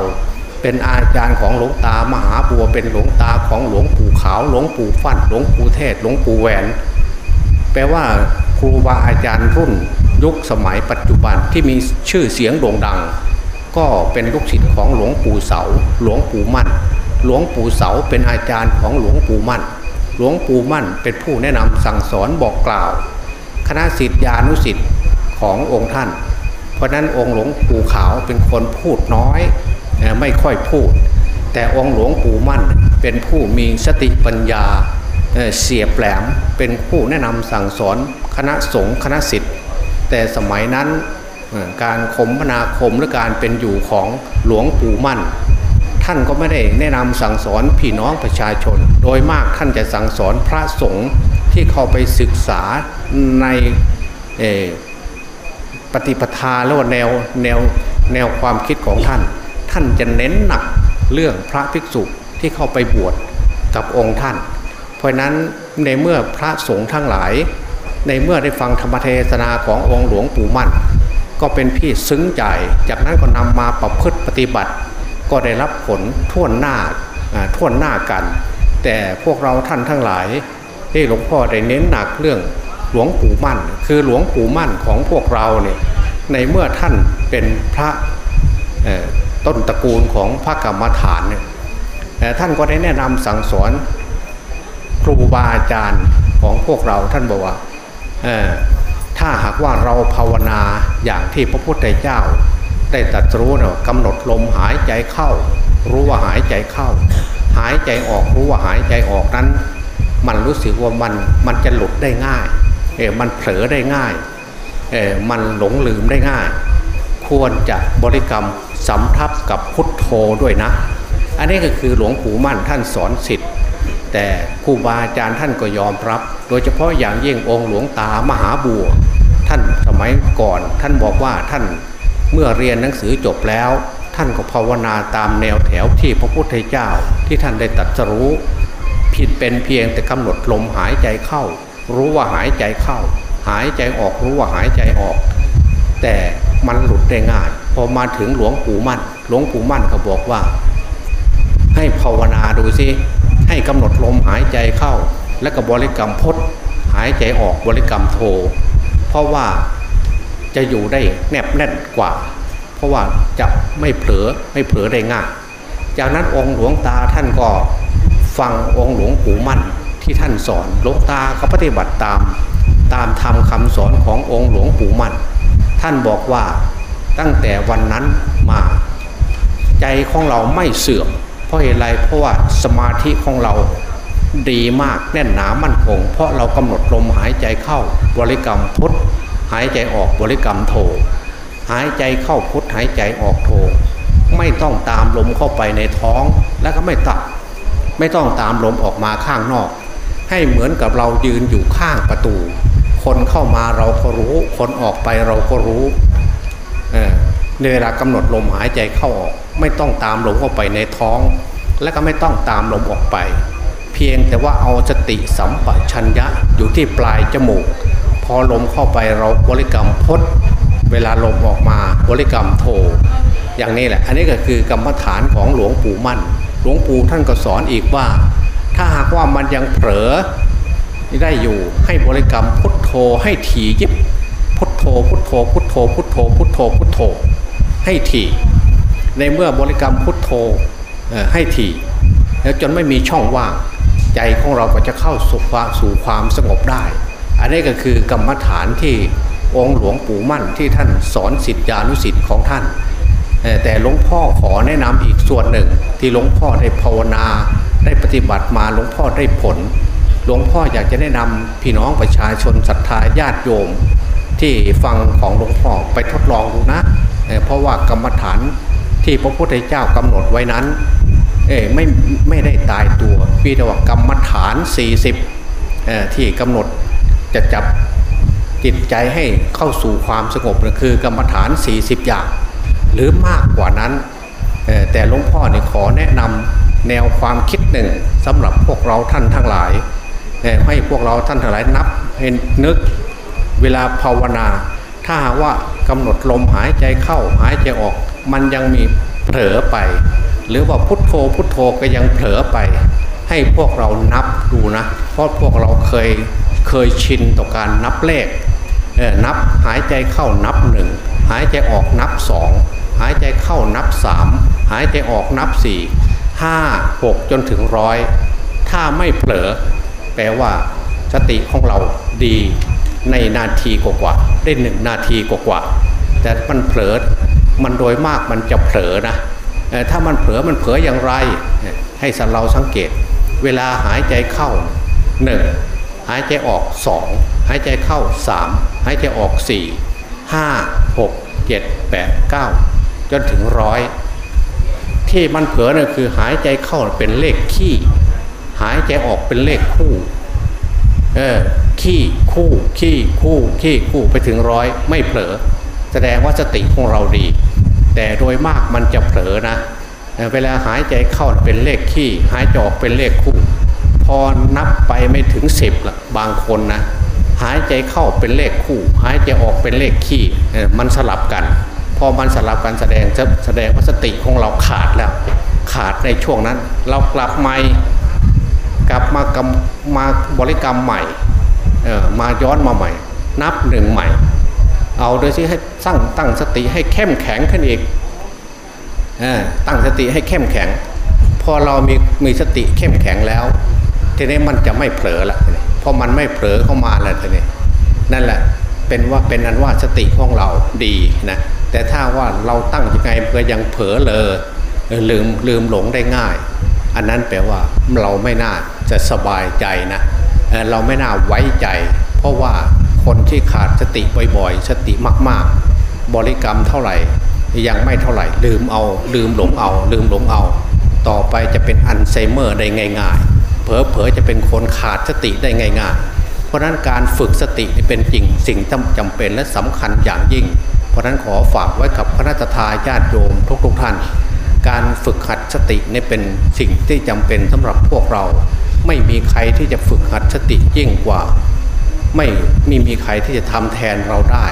เป็นอาจารย์ของหลวงตามหาบัวเป็นหลวงตาของหลวงปู่ขาวหลวงปู่ฟันหลวงปู่เทศหลวงปู่แหวน แปลว่าครูบาอาจารย์รุ่นยุคสมัยปัจจุบันที่มีชื่อเสียงโด่งดัง ก็เป็นลูกศิษย์ของหลวงปู่เสา หลวงปู่มั่น หลวงปู่เสาเป็นอาจารย์ของหลวงปู่มั่น หลวงปู่มั่นเป็นผู้แนะนำสั่งสอนบอกกล่าว คณะสิทธิานุสิทธิ์ขององค์ท่าน เพราะนั้นองค์หลวงปู่ขาวเป็นคนพูดน้อย ไม่ค่อยพูด แต่องค์หลวงปู่มั่นเป็นผู้มีสติปัญญาเสียแปลมเป็นผู้แนะนำสั่งสอนคณะสงฆ์คณะสิทธิ์แต่สมัยนั้น การคมนาคมหรือการเป็นอยู่ของหลวงปู่มั่น ท่านก็ไม่ได้แนะนำสั่งสอนพี่น้องประชาชน โดยมากท่านจะสั่งสอนพระสงฆ์ที่เข้าไปศึกษาในปฏิปทาและว่าแนวแนวแนวความคิดของท่าน ท่านจะเน้นหนักเรื่องพระภิกษุที่เข้าไปบวชกับองค์ท่าน เพราะนั้นในเมื่อพระสงฆ์ทั้งหลาย ในเมื่อได้ฟังธรรมเทศนาขององค์หลวงปู่มั่น ก็เป็นพี่ซึ้งใจ จากนั้นก็นำมาประพฤติปฏิบัติ ก็ได้รับผลท่วนหน้าท่วนหน้ากัน แต่พวกเราท่านทั้งหลายที่หลวงพ่อได้เน้นหนักเรื่องหลวงปู่มั่น คือหลวงปู่มั่นของพวกเราเนี่ยในเมื่อท่านเป็นพระต้นตระกูลของพระกรรมฐานเนี่ยท่านก็ได้แนะนำสั่งสอนครูบาอาจารย์ของพวกเราท่านบอกว่า ถ้าหากว่าเราภาวนาอย่างที่พระพุทธเจ้า ได้ตัดรู้เนาะกำหนดลมหายใจเข้า รู้ว่าหายใจเข้า หายใจออกรู้ว่าหายใจออกนั้น มันรู้สึกว่ามันมันจะหลุดได้ง่ายเออมันเผลอได้ง่ายเออมันหลงลืมได้ง่าย ควรจะบริกรรมสำทับกับพุทโธด้วยนะ อันนี้ก็คือหลวงปู่มั่นท่านสอนสิทธิ์ แต่ครูบาอาจารย์ท่านก็ยอมรับ โดยเฉพาะอย่างยิ่งองค์หลวงตามหาบัว ท่านสมัยก่อน ท่านบอกว่าท่านเมื่อเรียนหนังสือจบแล้ว ท่านก็ภาวนาตามแนวแถวที่พระพุทธเจ้าที่ท่านได้ตัดสรู้ ผิดเป็นเพียงแต่กำหนดลมหายใจเข้า รู้ว่าหายใจเข้า หายใจออกรู้ว่าหายใจออก แต่มันหลุดได้ง่ายพอมาถึงหลวงปู่มั่น หลวงปู่มั่นก็บอกว่า ให้ภาวนาดูสิ ให้กำหนดลมหายใจเข้า และก็บริกรรมพดหายใจออกบริกรรมโท เพราะว่าจะอยู่ได้แนบแน่นกว่า เพราะว่าจะไม่เผลอไม่เผลอได้ง่ายจากนั้นองค์หลวงตาท่านก็ฟังองค์หลวงปู่มั่นที่ท่านสอนหลวงตาก็ปฏิบัติตาม ตามธรรมคาสอนขององค์หลวงปู่มั่น ท่านบอกว่าตั้งแต่วันนั้นมา ใจของเราไม่เสื่อม เพราะเหตุไรเพราะว่าสมาธิของเราดีมากแน่นหนามั่นคง เพราะเรากำหนดลมหายใจเข้าบริกรรมพุทธหายใจออกบริกรรมโทหายใจเข้าพุทหายใจออกโทไม่ต้องตามลมเข้าไปในท้องแล้วก็ไม่ตัดไม่ต้องตามลมออกมาข้างนอก ให้เหมือนกับเรายืนอยู่ข้างประตู คนเข้ามาเราก็รู้ คนออกไปเราก็รู้ในเวลากำหนดลมหายใจเข้าออก ไม่ต้องตามลมเข้าไปในท้อง และก็ไม่ต้องตามลมออกไป เพียงแต่ว่าเอาสติสัมปชัญญะอยู่ที่ปลายจมูก พอลมเข้าไปเราบริกรรมพดเวลาลมออกมาบริกรรมโท อย่างนี้แหละ อันนี้ก็คือกรรมฐานของหลวงปู่มั่น หลวงปู่ท่านก็สอนอีกว่า ถ้าหากว่ามันยังเผลอได้อยู่ให้บริกรรมพุทโธให้ถี่ยิบพุทโธพุทโธพุทโธพุทโธพุทโธพุทโธให้ถี่ ในเมื่อบริกรรมพุทโธให้ถี่แล้วจนไม่มีช่องว่างใจของเราก็จะเข้าสู่ความสู่ความสงบได้ อันนี้ก็คือกรรมฐานที่องค์หลวงปู่มั่นที่ท่านสอนสิทธิานุสิทธิ์ของท่าน แต่หลวงพ่อขอแนะนำอีกส่วนหนึ่ง ที่หลวงพ่อได้ภาวนาได้ปฏิบัติมาหลวงพ่อได้ผล หลวงพ่ออยากจะแนะนำพี่น้องประชาชนศรัทธาญาติโยม ที่ฟังของหลวงพ่อไปทดลองดูนะ เพราะว่ากรรมฐาน ที่พระพุทธเจ้ากำหนดไว้นั้นเอ้ไม่ไม่ได้ตายตัวพี่แต่ว่ากรรมฐาน 40ที่กำหนดจะจับจิตใจให้เข้าสู่ความสงบนะคือกรรมฐาน 40 อย่าง หรือมากกว่านั้น แต่หลวงพ่อเนี่ยขอแนะนำแนวความคิดหนึ่งสำหรับพวกเราท่านทั้งหลาย ให้พวกเราท่านทั้งหลายนับเห็นนึกเวลาภาวนา ถ้าว่ากำหนดลมหายใจเข้าหายใจออก มันยังมีเผลอไป หรือว่าพุทโธพุทโธก็ยังเผลอไป ให้พวกเรานับดูนะ เพราะพวกเราเคยเคยชินต่อการนับเลขนับหายใจเข้านับหนึ่งหายใจออกนับสองหายใจเข้านับสามหายใจออกนับสี่ห้าหกจนถึงร้อยถ้าไม่เผลอ แปลว่าสติของเราดีในนาทีกว่าได้หนึ่งนาทีกว่าแต่มันเผลอ มันโดยมากมันจะเผลอนะถ้ามันเผลอมันเผลออย่างไร ให้สันเราสังเกต เวลาหายใจเข้าหนึ่งหายใจออกสองหายใจเข้าสามหายใจออกสี่ห้าหกเจ็ดแปดเก้าจนถึงร้อยที่มันเผลอเนี่ยคือหายใจเข้าเป็นเลขขี้ หายใจออกเป็นเลขคู่เออขี้คู่ขี้คู่ขี้คู่ไปถึงร้อยไม่เผลอ แสดงว่าสติของเราดี แต่โดยมากมันจะเผลอนะ เวลาหายใจเข้าเป็นเลขขี้ หายใจออกเป็นเลขคู่ พอนับไปไม่ถึงสิบละบางคนนะ หายใจเข้าเป็นเลขคู่ หายใจออกเป็นเลขขี้มันสลับกัน พอมันสลับกันแสดงแสดงว่าสติของเราขาดแล้ว ขาดในช่วงนั้น เรากลับใหม่กลับมากรรมาบริกรรมใหม่มาย้อนมาใหม่ นับหนึ่งใหม่ เอาโดยที่ให้ตั้งตั้งสติให้เข้มแข็งขึ้นอีกตั้งสติให้เข้มแข็ง พอเรามีมีสติเข้มแข็งแล้วทีนี้มันจะไม่เผลอละเพอมันไม่เผลอเข้ามาแล้วทีนี้นั่นแหละเป็นว่าเป็นอันว่าสติของเราดีนะแต่ถ้าว่าเราตั้งยังไงเพื่อยังเผลอเลยลืมลืมหลงได้ง่าย อันนั้นแปลว่าเราไม่น่าจะสบายใจนะเราไม่น่าไว้ใจ เพราะว่า คนที่ขาดสติบ่อยๆ สติมากๆ บริกรรมเท่าไหร่ ยังไม่เท่าไหร่ ลืมเอา ลืมหลงเอา ลืมหลงเอา ต่อไปจะเป็นอัลไซเมอร์ได้ง่าย ๆ เผลอๆจะเป็นคนขาดสติได้ง่าย ๆ เพราะนั้นการฝึกสติเป็นจริงสิ่งจำเป็นและสำคัญอย่างยิ่ง เพราะนั้นขอฝากไว้กับพระนัตทาญาติโยมทุกๆท่าน การฝึกหัดสตินี่เป็นสิ่งที่จำเป็นสำหรับพวกเรา ไม่มีใครที่จะฝึกหัดสติยิ่งกว่า ไม่ไม่มีใครที่จะทำแทนเราได้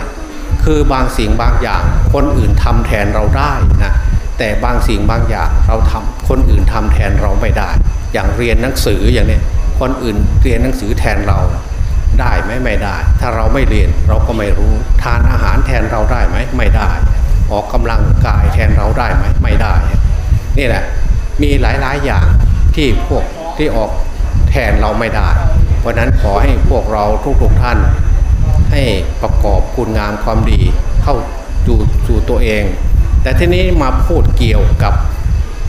คือบางสิ่งบางอย่างคนอื่นทำแทนเราได้นะแต่บางสิ่งบางอย่างเราทำคนอื่นทำแทนเราไม่ได้ อย่างเรียนหนังสืออย่างนี้คนอื่นเรียนหนังสือแทนเราได้ไหมไม่ได้ ถ้าเราไม่เรียนเราก็ไม่รู้ทานอาหารแทนเราได้ไหมไม่ได้ ออกกำลังกายแทนเราได้ไหมไม่ได้ นี่แหละมีหลายๆอย่างที่พวกที่ออกแทนเราไม่ได้ เพราะนั้นขอให้พวกเราทุกๆท่าน ให้ประกอบคุณงามความดีเข้าสู่สู่ตัวเอง แต่ทีนี้มาพูดเกี่ยวกับ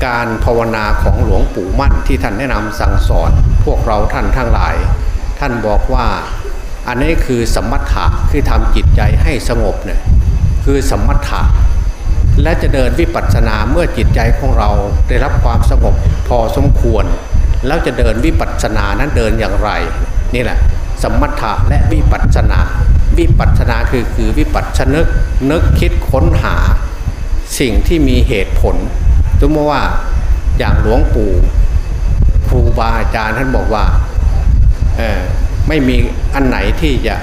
การภาวนาของหลวงปู่มั่นที่ท่านแนะนำสั่งสอน พวกเราท่านทั้งหลาย ท่านบอกว่าอันนี้คือสมถะคือทำจิตใจให้สงบเนี่ยคือสมถะและจะเดินวิปัสสนาเมื่อจิตใจของเราได้รับความสงบพอสมควร แล้วจะเดินวิปัสสนานั้นเดินอย่างไร นี่แหละ สมถะและวิปัสสนา วิปัสสนาคือคือวิปัสสนึกนึกคิดค้นหา สิ่งที่มีเหตุผลสมมติว่าอย่างหลวงปู่ครูบาอาจารย์ท่านบอกว่าไม่มีอันไหนที่จะ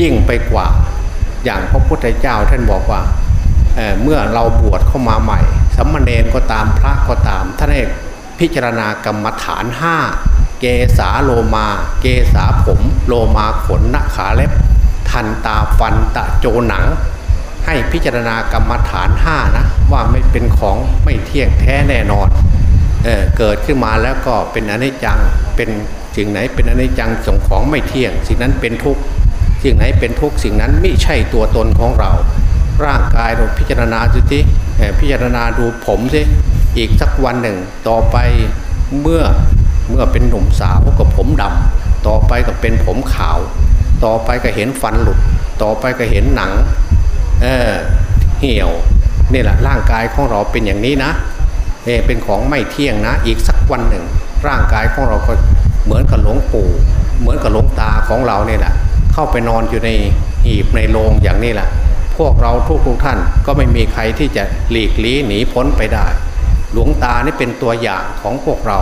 ยิ่งไปกว่า อย่างพระพุทธเจ้าท่านบอกว่าเเมื่อเราบวชเข้ามาใหม่สัมมาเนนก็ตามพระก็ตามท่านให้ พิจารณากรรมฐานห้าเกสาโลมา เกสาผม โลมาขนนักขาเล็บ ทันตาฟันตะโจหนัง ให้พิจารณากรรมฐานห้านะ ว่าไม่เป็นของไม่เที่ยงแท้แน่นอนเออเกิดขึ้นมาแล้วก็เป็นอนิจจังเป็นสิ่งไหนเป็นอนิจจังส่งของไม่เที่ยง สิ่งนั้นเป็นทุกข์สิ่งไหนเป็นทุกข์สิ่งนั้นไม่ใช่ตัวตนของเรา ร่างกายเราพิจารณาดูที่พิจารณาดูผมสิ อีกสักวันหนึ่ง ต่อไปเมื่อเมื่อเป็นหนุ่มสาวก็ผมดำต่อไปก็เป็นผมขาว ต่อไปก็เห็นฟันหลุด ต่อไปก็เห็นหนังเออเหี่ยวนี่แหละร่างกายของเราเป็นอย่างนี้นะเอเป็นของไม่เที่ยงนะ อีกสักวันหนึ่ง ร่างกายของเราก็เหมือนกับหลวงปู่ เหมือนกับหลวงตาของเราเนี่ยแหละเข้าไปนอนอยู่ในหีบในโรงอย่างนี้แหละพวกเราทุกทุกท่านก็ไม่มีใครที่จะหลีกลี่หนีพ้นไปได้ หลวงตานี่เป็นตัวอย่างของพวกเรา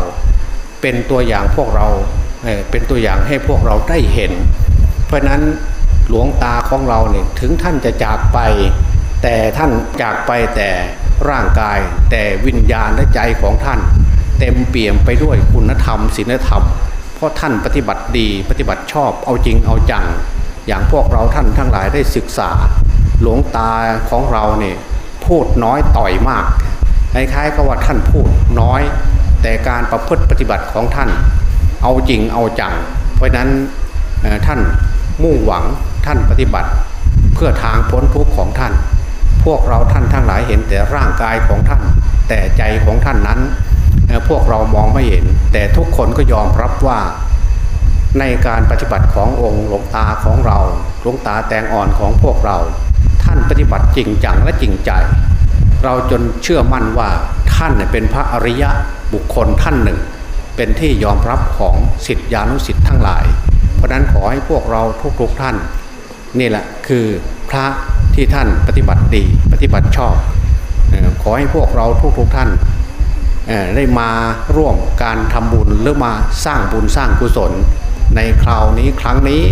เป็นตัวอย่างพวกเราเป็นตัวอย่างให้พวกเราได้เห็น เพราะนั้นหลวงตาของเราเนี่ยถึงท่านจะจากไป แต่ท่านจากไปแต่ร่างกาย แต่วิญญาณและใจของท่าน เต็มเปี่ยมไปด้วยคุณธรรมศีลธรรม เพราะท่านปฏิบัติดีปฏิบัติชอบเอาจริงเอาจัง อย่างพวกเราท่านทั้งหลายได้ศึกษา หลวงตาของเราเนี่ยพูดน้อยต่อยมาก คล้ายๆกับว่าท่านพูดน้อย แต่การประพฤติปฏิบัติของท่าน เอาจริงเอาจัง เพราะนั้นท่านมุ่งหวังท่านปฏิบัติ เพื่อทางพ้นทุกข์ของท่าน พวกเราท่านทั้งหลายเห็นแต่ร่างกายของท่าน แต่ใจของท่านนั้น พวกเรามองไม่เห็น แต่ทุกคนก็ยอมรับว่าในการปฏิบัติขององค์หลวงตาของเราหลวงตาแตงอ่อนของพวกเรา ท่านปฏิบัติจริงจังและจริงใจ เราจนเชื่อมั่นว่าท่านเป็นพระอริยะบุคคลท่านหนึ่ง เป็นที่ยอมรับของสิทธิานุสิทธิ์ทั้งหลาย เพราะนั้นขอให้พวกเราทุกๆท่าน นี่แหละคือพระที่ท่านปฏิบัติดีปฏิบัติชอบขอให้พวกเราทุกๆท่านได้มาร่วมการทำบุญหรือมาสร้างบุญสร้างกุศล ในคราวนี้ครั้งนี้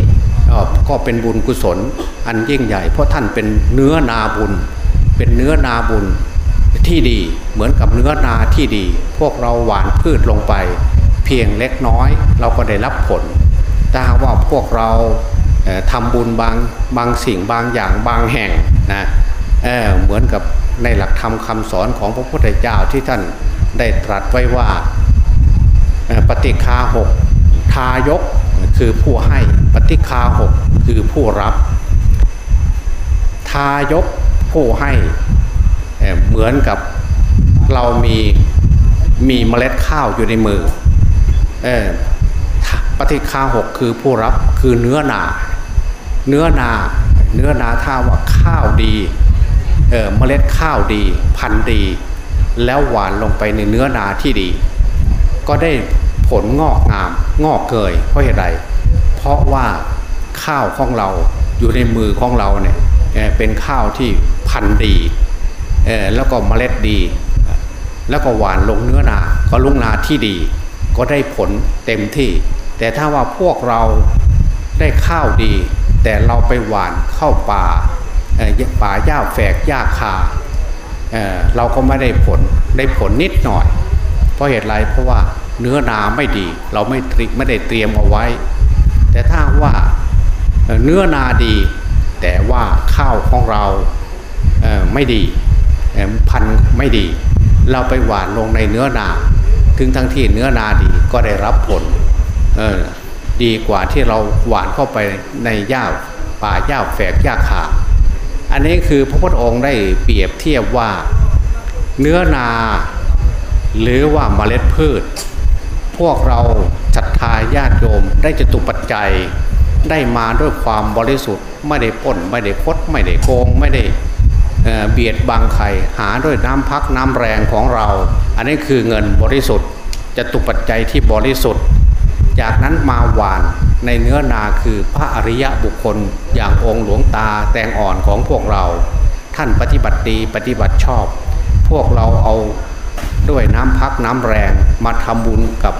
ก็เป็นบุญกุศล อันยิ่งใหญ่เพราะท่านเป็นเนื้อนาบุญ เป็นเนื้อนาบุญที่ดีเหมือนกับเนื้อนาที่ดี พวกเราหวานพืชลงไป เพียงเล็กน้อย เราก็ได้รับผลถ้าว่าพวกเราทำบุญบางบางสิ่งบางอย่างบางแห่งนะเเหมือนกับในหลักธรรมคำสอนของพระพุทธเจ้าที่ท่านได้ตรัสไว้ว่าปฏิคาหกทายกคือผู้ให้ปฏิคาหกคือผู้รับ ทายก ผู้ให้เหมือนกับเรามีมีเมล็ดข้าวอยู่ในมืออปฏิฆาหกคือผู้รับคือเนื้อนา เนื้อนา เนื้อนาถ้าว่าข้าวดีเเมล็ดข้าวดี พันธุ์ดี แล้วหวานลงไปในเนื้อนาที่ดี ก็ได้ผลงอกงาม งอกเกยเพราะเหตุใดเพราะว่าข้าวของเราอยู่ในมือของเราเนี่ยเป็นข้าวที่ พันธุ์ดีแล้วก็เมล็ดดี แล้วก็หวานลงเนื้อนาก็ลุงนาที่ดี ก็ได้ผลเต็มที่ แต่ถ้าว่าพวกเราได้ข้าวดี แต่เราไปหวานเข้าป่าป่าหญ้าแฝกหญ้าคาเเราก็ไม่ได้ผลได้ผลนิดหน่อย เพราะเหตุไรเพราะว่าเนื้อนาไม่ดี เราไม่ไม่ได้เตรียมเอาไว้ แต่ถ้าว่าเนื้อนาดี แต่ว่าข้าวของเรา ไม่ดีพันไม่ดี เราไปหวานลงในเนื้อนาถึงทั้งที่เนื้อนาดีก็ได้รับผลดีกว่าที่เราหวานเข้าไปในหญ้าป่าหญ้าแฝกหญ้าขาอันนี้คือพระพุทธองค์ได้เปรียบเทียบว่าเนื้อนา หรือว่าเมล็ดพืช พวกเราศรัทธาญาติโยมได้จตุปัจจัยได้มาด้วยความบริสุทธิ์ ไม่ได้ป้นไม่ได้คดไม่ได้โกงไม่ได้ เบียดบังใครหาด้วยน้ำพักน้ำแรงของเรา อันนี้คือเงินบริสุทธิ์จะตุปัจจัยที่บริสุทธิ์ จากนั้นมาหวานในเนื้อนาคือพระอริยะบุคคล อย่างองค์หลวงตาแตงอ่อนของพวกเรา ท่านปฏิบัติดีปฏิบัติชอบ พวกเราเอาด้วยน้ำพักน้ำแรงมาทำบุญกับ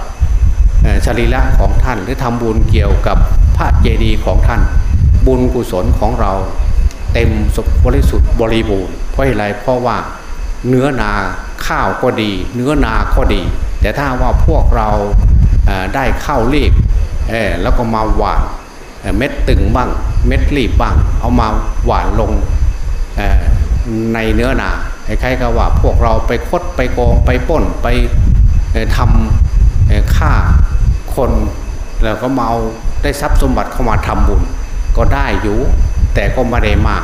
ชรีระของท่านหรือทำบุญเกี่ยวกับพระเจดีย์ของท่าน บุญกุศลของเรา เต็มสมบริสุทธิ์บริบูรณ์เพราะอะไรเพราะว่าเนื้อนาข้าวก็ดี เนื้อนาก็ดี แต่ถ้าว่าพวกเราได้ข้าวรีบแล้วก็มาหวานเม็ดตึงบ้าง เม็ดรีบบ้าง เอามาหวานลงในเนื้อนาคล้ายๆกับว่าพวกเราไปคดไปโกงไปป้นไปทำฆ่าคนแล้วก็มาเอาได้ทรัพย์สมบัติเข้ามาทำบุญ ก็ได้อยู่ แต่ก็ไม่ได้มาก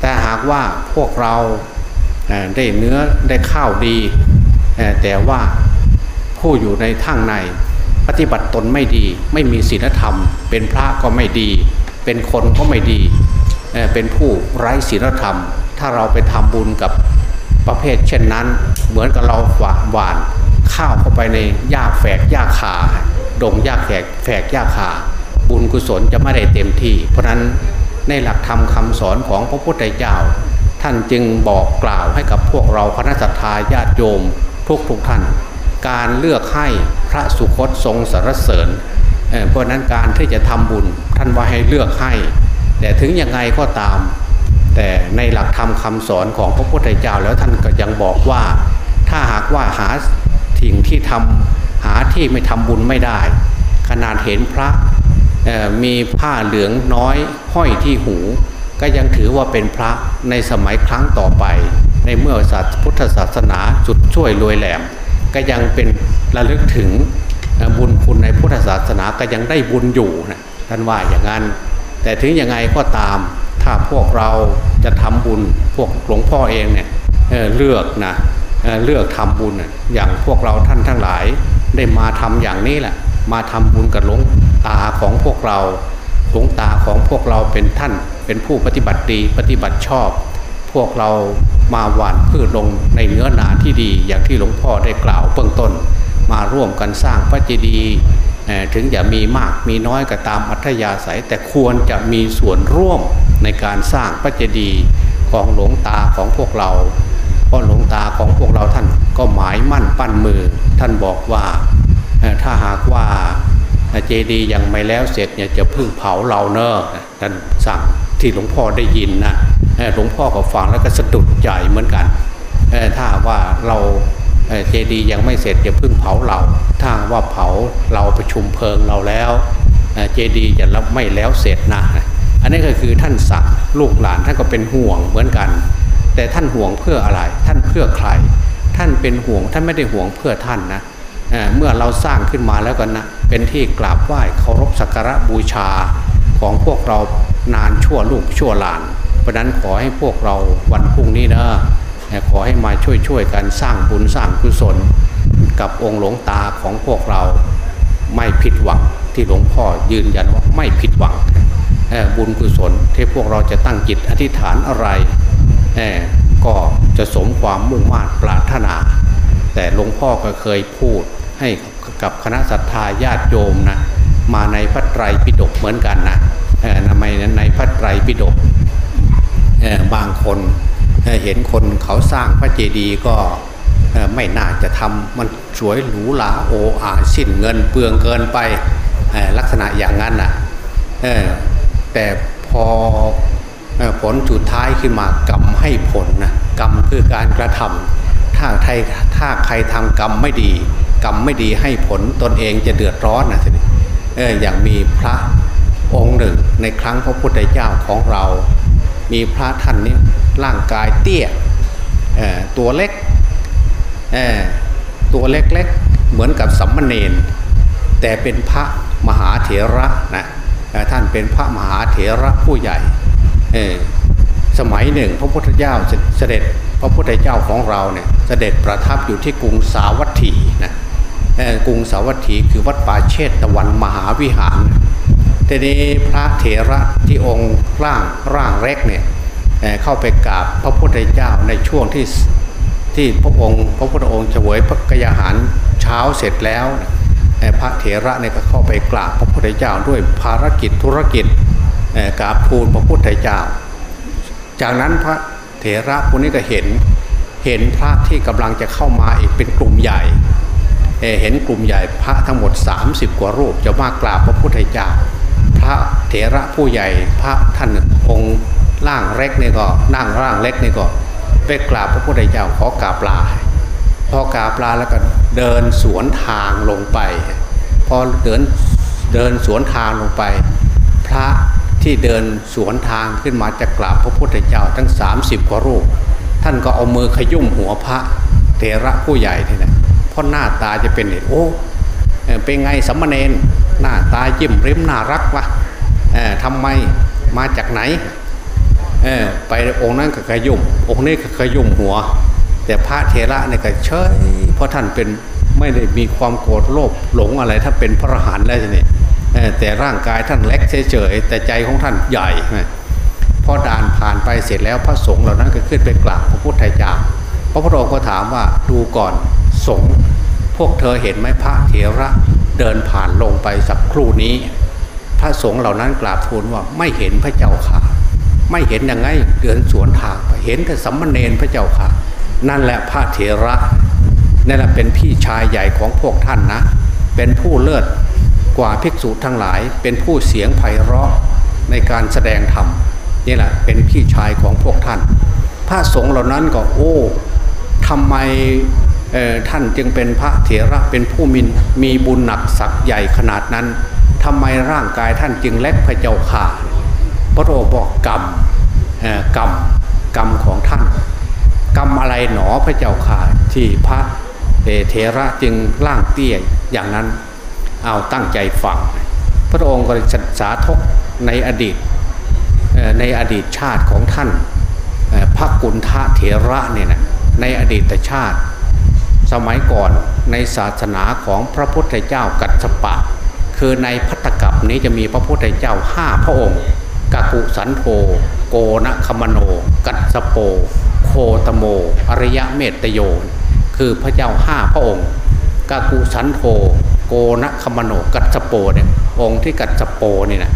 แต่หากว่าพวกเราได้เนื้อได้ข้าวดี แต่ว่าผู้อยู่ในทั้งในปฏิบัติตนไม่ดี ไม่มีศีลธรรม เป็นพระก็ไม่ดี เป็นคนก็ไม่ดี เป็นผู้ไร้ศีลธรรม ถ้าเราไปทำบุญกับประเภทเช่นนั้น เหมือนกับเราหวานหวานข้าวเข้าไปในหญ้าแฝกหญ้าขาดงหญ้าแฝกแฝกหญ้าขาบุญกุศลจะไม่ได้เต็มที่ เพราะนั้น ในหลักธรรมคาสอนของพระพุทธเจ้า ท่านจึงบอกกล่าวให้กับพวกเราคณะสัตยาญาติโยมทุกทุกท่าน การเลือกให้พระสุคตทรงสรรเสริญเเพราะนั้นการที่จะทำบุญท่านว่าให้เลือกให้ แต่ถึงยังไงก็ตาม แต่ในหลักธรรมคาสอนของพระพุทธเจ้าแล้วท่านก็ยังบอกว่าถ้าหากว่าหาสิ่งที่ทำหาที่ไม่ทำบุญไม่ได้ ขนาดเห็นพระ มีผ้าเหลืองน้อยห้อยที่หู ก็ยังถือว่าเป็นพระในสมัยครั้งต่อไป ในเมื่อศาสพุทธศาสนาจุดช่วยรวยแหลม ก็ยังเป็นระลึกถึงบุญคุณในพุทธศาสนาก็ยังได้บุญอยู่นะท่านว่าอย่างนั้น แต่ถึงยังไงก็ตาม ถ้าพวกเราจะทำบุญพวกหลวงพ่อเองเนี่ยเเลือกนะเลือกทำบุญอย่างพวกเราท่านทั้งหลายได้มาทำอย่างนี้แหละมาทำบุญกับหลวง ตาของพวกเราหลวงตาของพวกเราเป็นท่าน เป็นผู้ปฏิบัติดีปฏิบัติชอบ พวกเรามาหวานพืชลงในเนื้อนาที่ดี อย่างที่หลวงพ่อได้กล่าวเบื้องต้น มาร่วมกันสร้างพระเจดีย์ถึงจะมีมากมีน้อยก็ตามอัธยาศัย แต่ควรจะมีส่วนร่วมในการสร้างพระเจดีย์ของหลวงตาของพวกเราเพราะหลวงตาของพวกเราท่านก็หมายมั่นปั้นมือ ท่านบอกว่าถ้าหากว่า เจดีย์ยังไม่แล้วเสร็จเนี่ยจะพึ่งเผาเราเนอะท่านสั่งที่หลวงพ่อได้ยินนะหลวงพ่อก็ฟังแล้วก็สะดุดใจเหมือนกันถ้าว่าเราเจดีย์ยังไม่เสร็จจะพึ่งเผาเรา ถ้าว่าเผาเราประชุมเพลิงเราแล้วเจดีย์จะไม่แล้วเสร็จนะอันนี้ก็คือท่านสั่งลูกหลานท่านก็เป็นห่วงเหมือนกัน แต่ท่านห่วงเพื่ออะไร ท่านเพื่อใคร ท่านเป็นห่วงท่านไม่ได้ห่วงเพื่อท่านนะ เเมื่อเราสร้างขึ้นมาแล้วกันนะเป็นที่กราบไหว้เคารพสักการะบูชาของพวกเรานานชั่วลูกชั่วหลาน เพราะนั้นขอให้พวกเราวันพรุ่งนี้นะขอให้มาช่วยช่วยกันสร้างบุญสร้างกุศล กับองค์หลวงตาของพวกเราไม่ผิดหวังที่หลวงพ่อยืนยันว่าไม่ผิดหวังบุญกุศลที่พวกเราจะตั้งจิตอธิษฐานอะไร ก็จะสมความมุ่งมา่ปรารถนา แต่หลวงพ่อก็เคยพูดให้กับคณะศรัทธาญาติโยมนะมาในพระไตรปิฎกเหมือนกันนะทำไมในพระไตรปิฎกบางคนเห็นคนเขาสร้างพระเจดีย์ก็ไม่น่าจะทำมันสวยหรูหราโออาสิ้นเงินเปลืองเกินไปลักษณะอย่างนั้นนะแต่พอผลสุดท้ายขึ้นมากรรมให้ผลนะกรรมคือการกระทำ ถ้าใครถ้าใครทำกรรมไม่ดี กรรมไม่ดีให้ผลตนเองจะเดือดร้อนนะทีนี้เอออย่างมีพระองค์หนึ่งในครั้งพระพุทธเจ้าของเรา มีพระท่านนี้ร่างกายเตี้ยตัวเล็กตัวเล็กๆเหมือนกับสัมมเนนแต่เป็นพระมหาเถระนะท่านเป็นพระมหาเถระผู้ใหญ่สมัยหนึ่งพระพุทธเจ้าเสด็จ พระพุทธเจ้าของเราเนี่ยเสด็จประทับอยู่ที่กรุงสาวัตถีนะกรุงสาวัตถีคือวัดป่าเชตตะวันมหาวิหารทีนี้พระเถระที่องค์ร่างร่างเล็กเนี่ยเข้าไปกราบพระพุทธเจ้าในช่วงที่ที่พระองค์ พระพุทธองค์เฉวยพระกยาหารเช้าเสร็จแล้วพระเถระเนี่ยก็เข้าไปกราบพระพุทธเจ้าด้วยภารกิจธุรกิจกราบทูลพระพุทธเจ้า จากนั้นพระ เถระพวกนี้ก็เห็นเห็นพระที่กำลังจะเข้ามาอีกเป็นกลุ่มใหญ่เห็นกลุ่มใหญ่พระทั้งหมด 30 กว่ารูปจะมากราบพระพุทธเจ้าพระเถระผู้ใหญ่พระท่านองค์ร่างเล็กนี่ก็นั่งร่างเล็กนี่ก็ไปกราบพระพุทธเจ้าขอกราบลาพอกราบลาแล้วก็เดินสวนทางลงไป พอเดินเดินสวนทางลงไป พระ ที่เดินสวนทางขึ้นมาจะกราบพระพุทธเจ้าทั้ง 30 กว่ารูป ท่านก็เอามือขยุ่มหัวพระเถระผู้ใหญ่นี่นะเพราะหน้าตาจะเป็นโอ้เป็นไงสัมมาเนนหน้าตายิ้มริมน่ารักวะทำไมมาจากไหนไปองค์นั้นก็ขยุ่มองค์นี้ก็ขยุ่มหัว แต่พระเทระเนี่ยก็เฉยเพราะท่านเป็นไม่ได้มีความโกรธโลภหลงอะไร ถ้าเป็นพระหันแล้วนี่ย แต่ร่างกายท่านเล็กเฉยๆแต่ใจของท่านใหญ่พอด่านผ่านไปเสร็จแล้วพระสงฆ์เหล่านั้นก็ขึ้นไปกราบพระพุทธเจ้าพระพุทธองค์ก็ถามว่าดูก่อนสงฆ์พวกเธอเห็นไหมพระเถระเดินผ่านลงไปสักครู่นี้ พระสงฆ์เหล่านั้นกราบทูลว่าไม่เห็นพระเจ้าค่ะ ไม่เห็นยังไงเดินสวนทางเห็นแต่สัมมาเนนพระเจ้าค่ะ นั่นแหละพระเถระนั่นแหละเป็นพี่ชายใหญ่ของพวกท่านนะ เป็นผู้เลิศ กว่าภิกษุทั้งหลายเป็นผู้เสียงไพเราะในการแสดงธรรมนี่แหละเป็นพี่ชายของพวกท่าน พระสงฆ์เหล่านั้นก็โอ้ทำไมท่านจึงเป็นพระเถระเป็นผู้มีมีบุญหนักศักย์ใหญ่ขนาดนั้นทำไมร่างกายท่านจึงเล็กพระเจ้าข่าพระโอบอกกรรมกรรมกรรมของท่าน กรรมอะไรหนอพระเจ้าข่าที่พระเถระจึงร่างเตี้ยอย่างนั้น เอาตั้งใจฟัง พระองค์ก็สาธกในอดีตในอดีตชาติของท่านพระกุณฑะเถระเนี่ยนะในอดีตชาติ สมัยก่อนในศาสนาของพระพุทธเจ้ากัสปะ คือในพัตตกับนี้จะมีพระพุทธเจ้าห้าพระองค์กากุสันโธโกนะคมโน กัสโป โคตโม อริยะเมตโย คือพระเจ้าห้าพระองค์กากุสันโธ โกนคมโนกัสโปเนี่ยองค์ที่กัสโปนี่นะ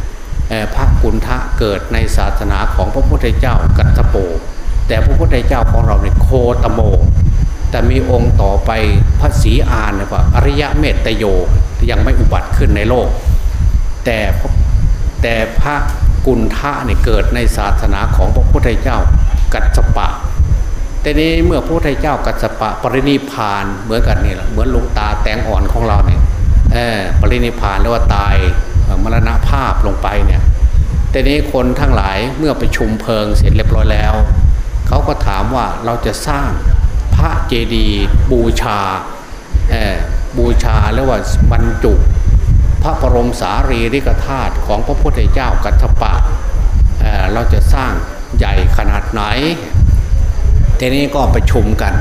พระกุณฑะเกิดในศาสนาของพระพุทธเจ้ากัสโป แต่พระพุทธเจ้าของเราเนี่ยโคตโม แต่มีองค์ต่อไปพระศรีอานเนี่ยว่าอริยะเมตโยยังไม่อุบัติขึ้นในโลก แต่แต่พระกุณฑะเนี่ยเกิดในศาสนาของพระพุทธเจ้ากัสปะแต่นี้เมื่อพระพุทธเจ้ากัสปะปรินิพานเหมือนกันนี่แหละเหมือนลุงตาแตงอ่อนของเราเนี่ย ปรินิพานแล้วว่าตายมรณภาพลงไปเนี่ยแต่นี้คนทั้งหลายเมื่อไปชุมเพลิงเสร็จเรียบร้อยแล้ว เขาก็ถามว่าเราจะสร้างพระเจดีย์บูชาบูชาแล้วว่าบรรจุ พระบรมสารีริกธาตุของพระพุทธเจ้ากัตปะเเราจะสร้างใหญ่ขนาดไหนทีนี้ก็ประชุมกัน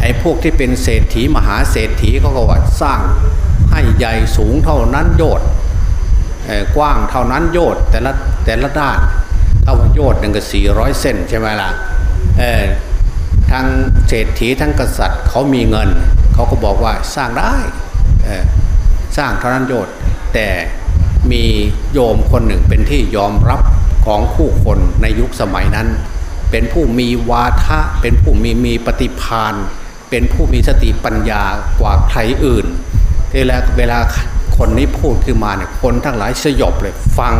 ไอ้พวกที่เป็นเศรษฐีมหาเศรษฐีเขาก็ว่าสร้าง ให้ใหญ่สูงเท่านั้นโยดกว้างเท่านั้นโยดแต่ละแต่ละด้านเท่าโยดหนึ่งก็สี่ร้อยเส้นใช่ไหมล่ะทั้งเศรษฐีทั้งกษัตริย์เขามีเงิน เขาก็บอกว่าสร้างได้สร้างเท่านั้นโยดแต่มีโยมคนหนึ่งเป็นที่ยอมรับของผู้คนในยุคสมัยนั้น เป็นผู้มีวาทะเป็นผู้มีมีปฏิพานเป็นผู้มีสติปัญญากว่าใครอื่น เวลาเวลาคนนี้พูดขึ้นมาเนี่ยคนทั้งหลายสยบเลยฟัง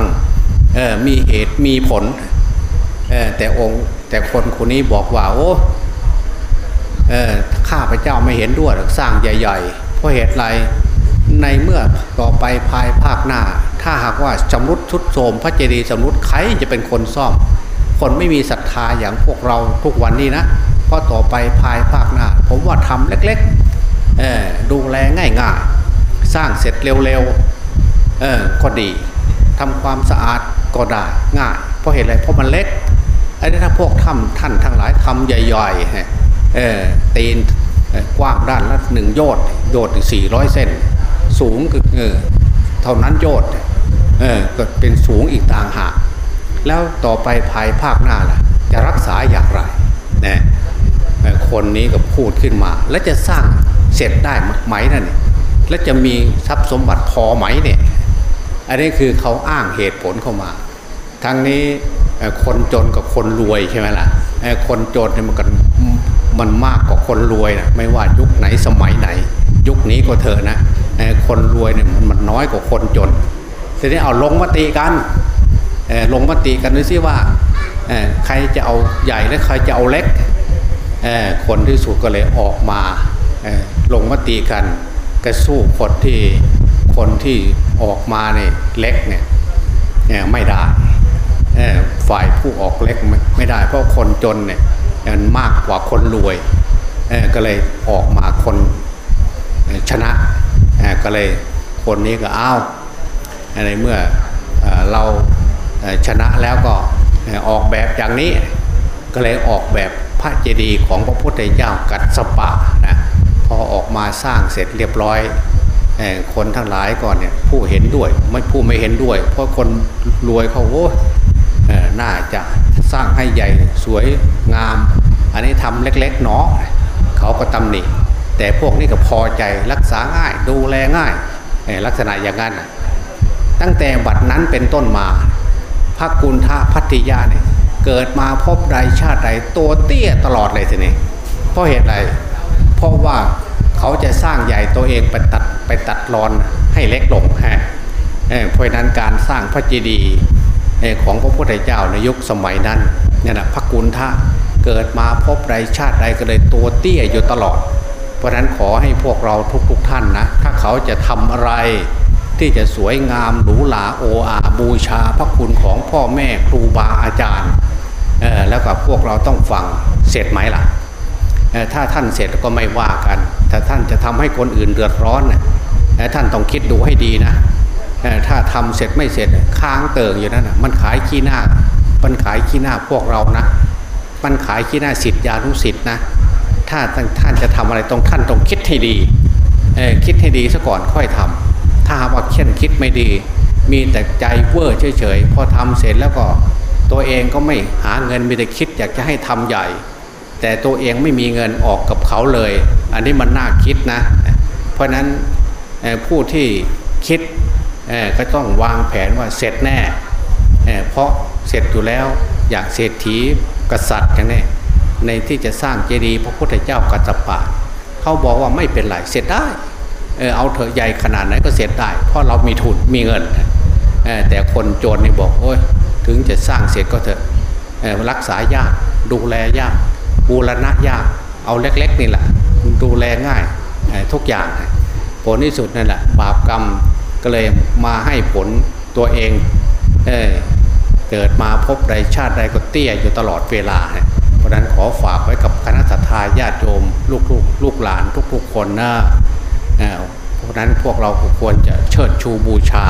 มีเหตุมีผลแต่องค์แต่คนคนนี้บอกว่าโอ้ข้าพเจ้าไม่เห็นด้วยสร้างใหญ่ๆ เพราะเหตุไรในเมื่อต่อไปภายภาคหน้า ถ้าหากว่าจำรุดทุดโทมพระเจดีย์จำรุดใครจะเป็นคนซ่อม คนไม่มีศรัทธาอย่างพวกเราทุกวันนี้นะเพราะต่อไปภายภาคหน้า ผมว่าทำเล็กๆดูแลง่ายๆ สร้างเสร็จเร็วๆเออก็ดีทำความสะอาดก็ได้ง่ายเพราะเหตุอะไรเพราะมันเล็กไอ้ถ้าพวกทำท่านทั้งหลายทำใหญ่ๆเออตีนกว้างด้านละหนึ่งโยดโยดสี่ร้อยเซนสูงคือเออเท่านั้นโยดเออก็เป็นสูงอีกต่างหากแล้วต่อไปภายภาคหน้าล่ะ จะรักษาอย่างไรนะคนนี้ก็พูดขึ้นมา แล้วจะสร้างเสร็จได้ไหมนั่นเนี่ย และจะมีทรัพย์สมบัติพอไหมเนี่ย อันนี้คือเขาอ้างเหตุผลเข้ามาทั้งนี้คนจนกับคนรวยใช่ไหมล่ะคนจนเนี่ยมันกันมันมากกว่าคนรวยนะไม่ว่ายุคไหนสมัยไหน ยุคนี้ก็เถอะนะคนรวยเนี่ยมันน้อยกว่าคนจนทีนี้เอาลงมติกันลงมติกันดูซิว่าใครจะเอาใหญ่และใครจะเอาเล็กคนที่สุดก็เลยออกมาลงมติกัน กรสู้คนที่คนที่ออกมาเนี่ยเล็กเนี่ยไม่ได้ฝ่ายผู้ออกเล็กไม่ได้เพราะคนจนเนี่ยมันมากกว่าคนรวยก็เลยออกมาคนชนะก็เลยคนนี้ก็อ้าวในเมื่อเราชนะแล้วก็ออกแบบอย่างนี้ ก็เลยออกแบบพระเจดีย์ของพระพุทธเจ้ากัดสปะนะ พอออกมาสร้างเสร็จเรียบร้อยคนทั้งหลายก่อนเนี่ยผู้เห็นด้วยไม่ผู้ไม่เห็นด้วย เพราะคนรวยเขาโอ้น่าจะสร้างให้ใหญ่สวยงาม อันนี้ทำเล็กๆเนาะเขาก็ตำหนิแต่พวกนี้ก็พอใจรักษาง่ายดูแลง่ายลักษณะอย่างนั้นตั้งแต่บัดนั้นเป็นต้นมาพระกุณฑพัทยาเนี่ยเกิดมาพบใดชาติใดตัวเตี้ยตลอดเลยทีนี้เพราะเหตุอะไร เพราะว่าเขาจะสร้างใหญ่ตัวเองไปตัดไปตัดรอนให้เล็กลงฮะเพราะนั้นการสร้างพระเจดีย์ของพระพุทธเจ้าในยุคสมัยนั้นเนี่ยนะพระกุณฑะเกิดมาพบใดชาติใดก็เลยตัวเตี้ยอยู่ตลอด เพราะนั้นขอให้พวกเราทุกๆทท่านนะถ้าเขาจะทำอะไรที่จะสวยงามหรูหราโออาบูชาพระคุณของพ่อแม่ครูบาอาจารย์แล้วก็พวกเราต้องฟังเสร็จไหมล่ะ ถ้าท่านเสร็จก็ไม่ว่ากันถ้าท่านจะทำให้คนอื่นเดือดร้อนเนี่ยท่านต้องคิดดูให้ดีนะถ้าทำเสร็จไม่เสร็จค้างเติ่งอยู่นั่นมันขายขี้หน้า มันขายขี้หน้าพวกเรานะ มันขายขี้หน้าสิทธิานุสิทธินะถ้าท่านจะทำอะไรต้องท่านต้องคิดให้ดีคิดให้ดีซะก่อนค่อยทำถ้าว่าเช่นคิดไม่ดี มีแต่ใจเว่อร์เฉยๆพอทำเสร็จแล้วก็ตัวเองก็ไม่หาเงินมีแต่คิดอยากจะให้ทำใหญ่ แต่ตัวเองไม่มีเงินออกกับเขาเลย อันนี้มันน่าคิดนะ เพราะนั้นผู้ที่คิดก็ต้องวางแผนว่าเสร็จแน่เพราะเสร็จอยู่แล้วอยากเศรษฐีกษัตริย์กันแน่ในที่จะสร้างเจดีย์พระพุทธเจ้ากัสปะเขาบอกว่าไม่เป็นไรเสร็จได้เออเอาเถอะใหญ่ขนาดไหนก็เสร็จได้ เพราะเรามีทุนมีเงินแต่คนโจรนี่บอกโอ้ยถึงจะสร้างเสร็จก็เถอะรักษายากดูแลยาก บูรณะยากเอาเล็กๆนี่แหละดูแลง่ายทุกอย่างผลที่สุดนั่นแหละบาปกรรมก็เลยมาให้ผลตัวเองเเกิดมาพบใดชาติใดก็เตี้ยอยู่ตลอดเวลา เพราะนั้นขอฝากไว้กับคณะสัตยาญาติโยมลูกลูกลูกหลานทุกๆคนนะเพราะนั้นพวกเราควรจะเชิดชูบูชา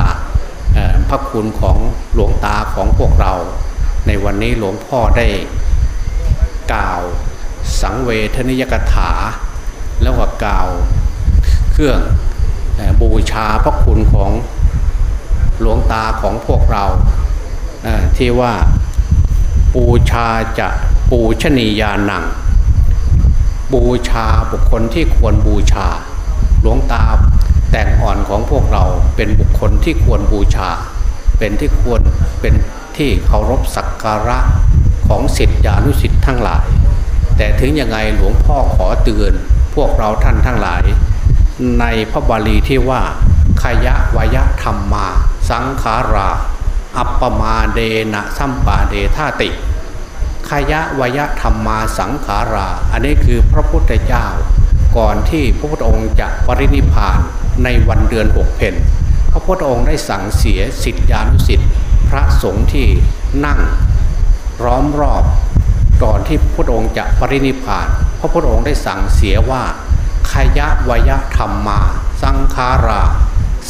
พระคุณของหลวงตาของพวกเรา ในวันนี้หลวงพ่อได้ กล่าว สังเวทนิยกถา แล้วก็กล่าวเครื่องบูชาพระคุณของหลวงตาของพวกเราที่ว่าบูชาจะปูชนียานัง บูชาบุคคลที่ควรบูชา หลวงตาแต่งอ่อนของพวกเราเป็นบุคคลที่ควรบูชา เป็นที่ควรเป็นที่เคารพสักการะ ของสิทธิานุสิทธิ์ทั้งหลาย แต่ถึงยังไงหลวงพ่อขอเตือนพวกเราท่านทั้งหลาย ในพระบาลีที่ว่าขยะวยธรรมมา สังขารา อัปปมาเดนะสัมปาเดธาติขยะวยธรรมมาสังขารา อันนี้คือพระพุทธเจ้า ก่อนที่พระพุทธองค์จะปรินิพานในวันเดือนหกเพนพระพุทธองค์ได้สั่งเสียสิทธิานุสิทธิพระสงฆ์ที่นั่ง ร้อมรอบก่อนที่พระองค์จะปรินิพานพระพุทธองค์ได้สั่งเสียว่าขยะวยธรรมมา สังขารา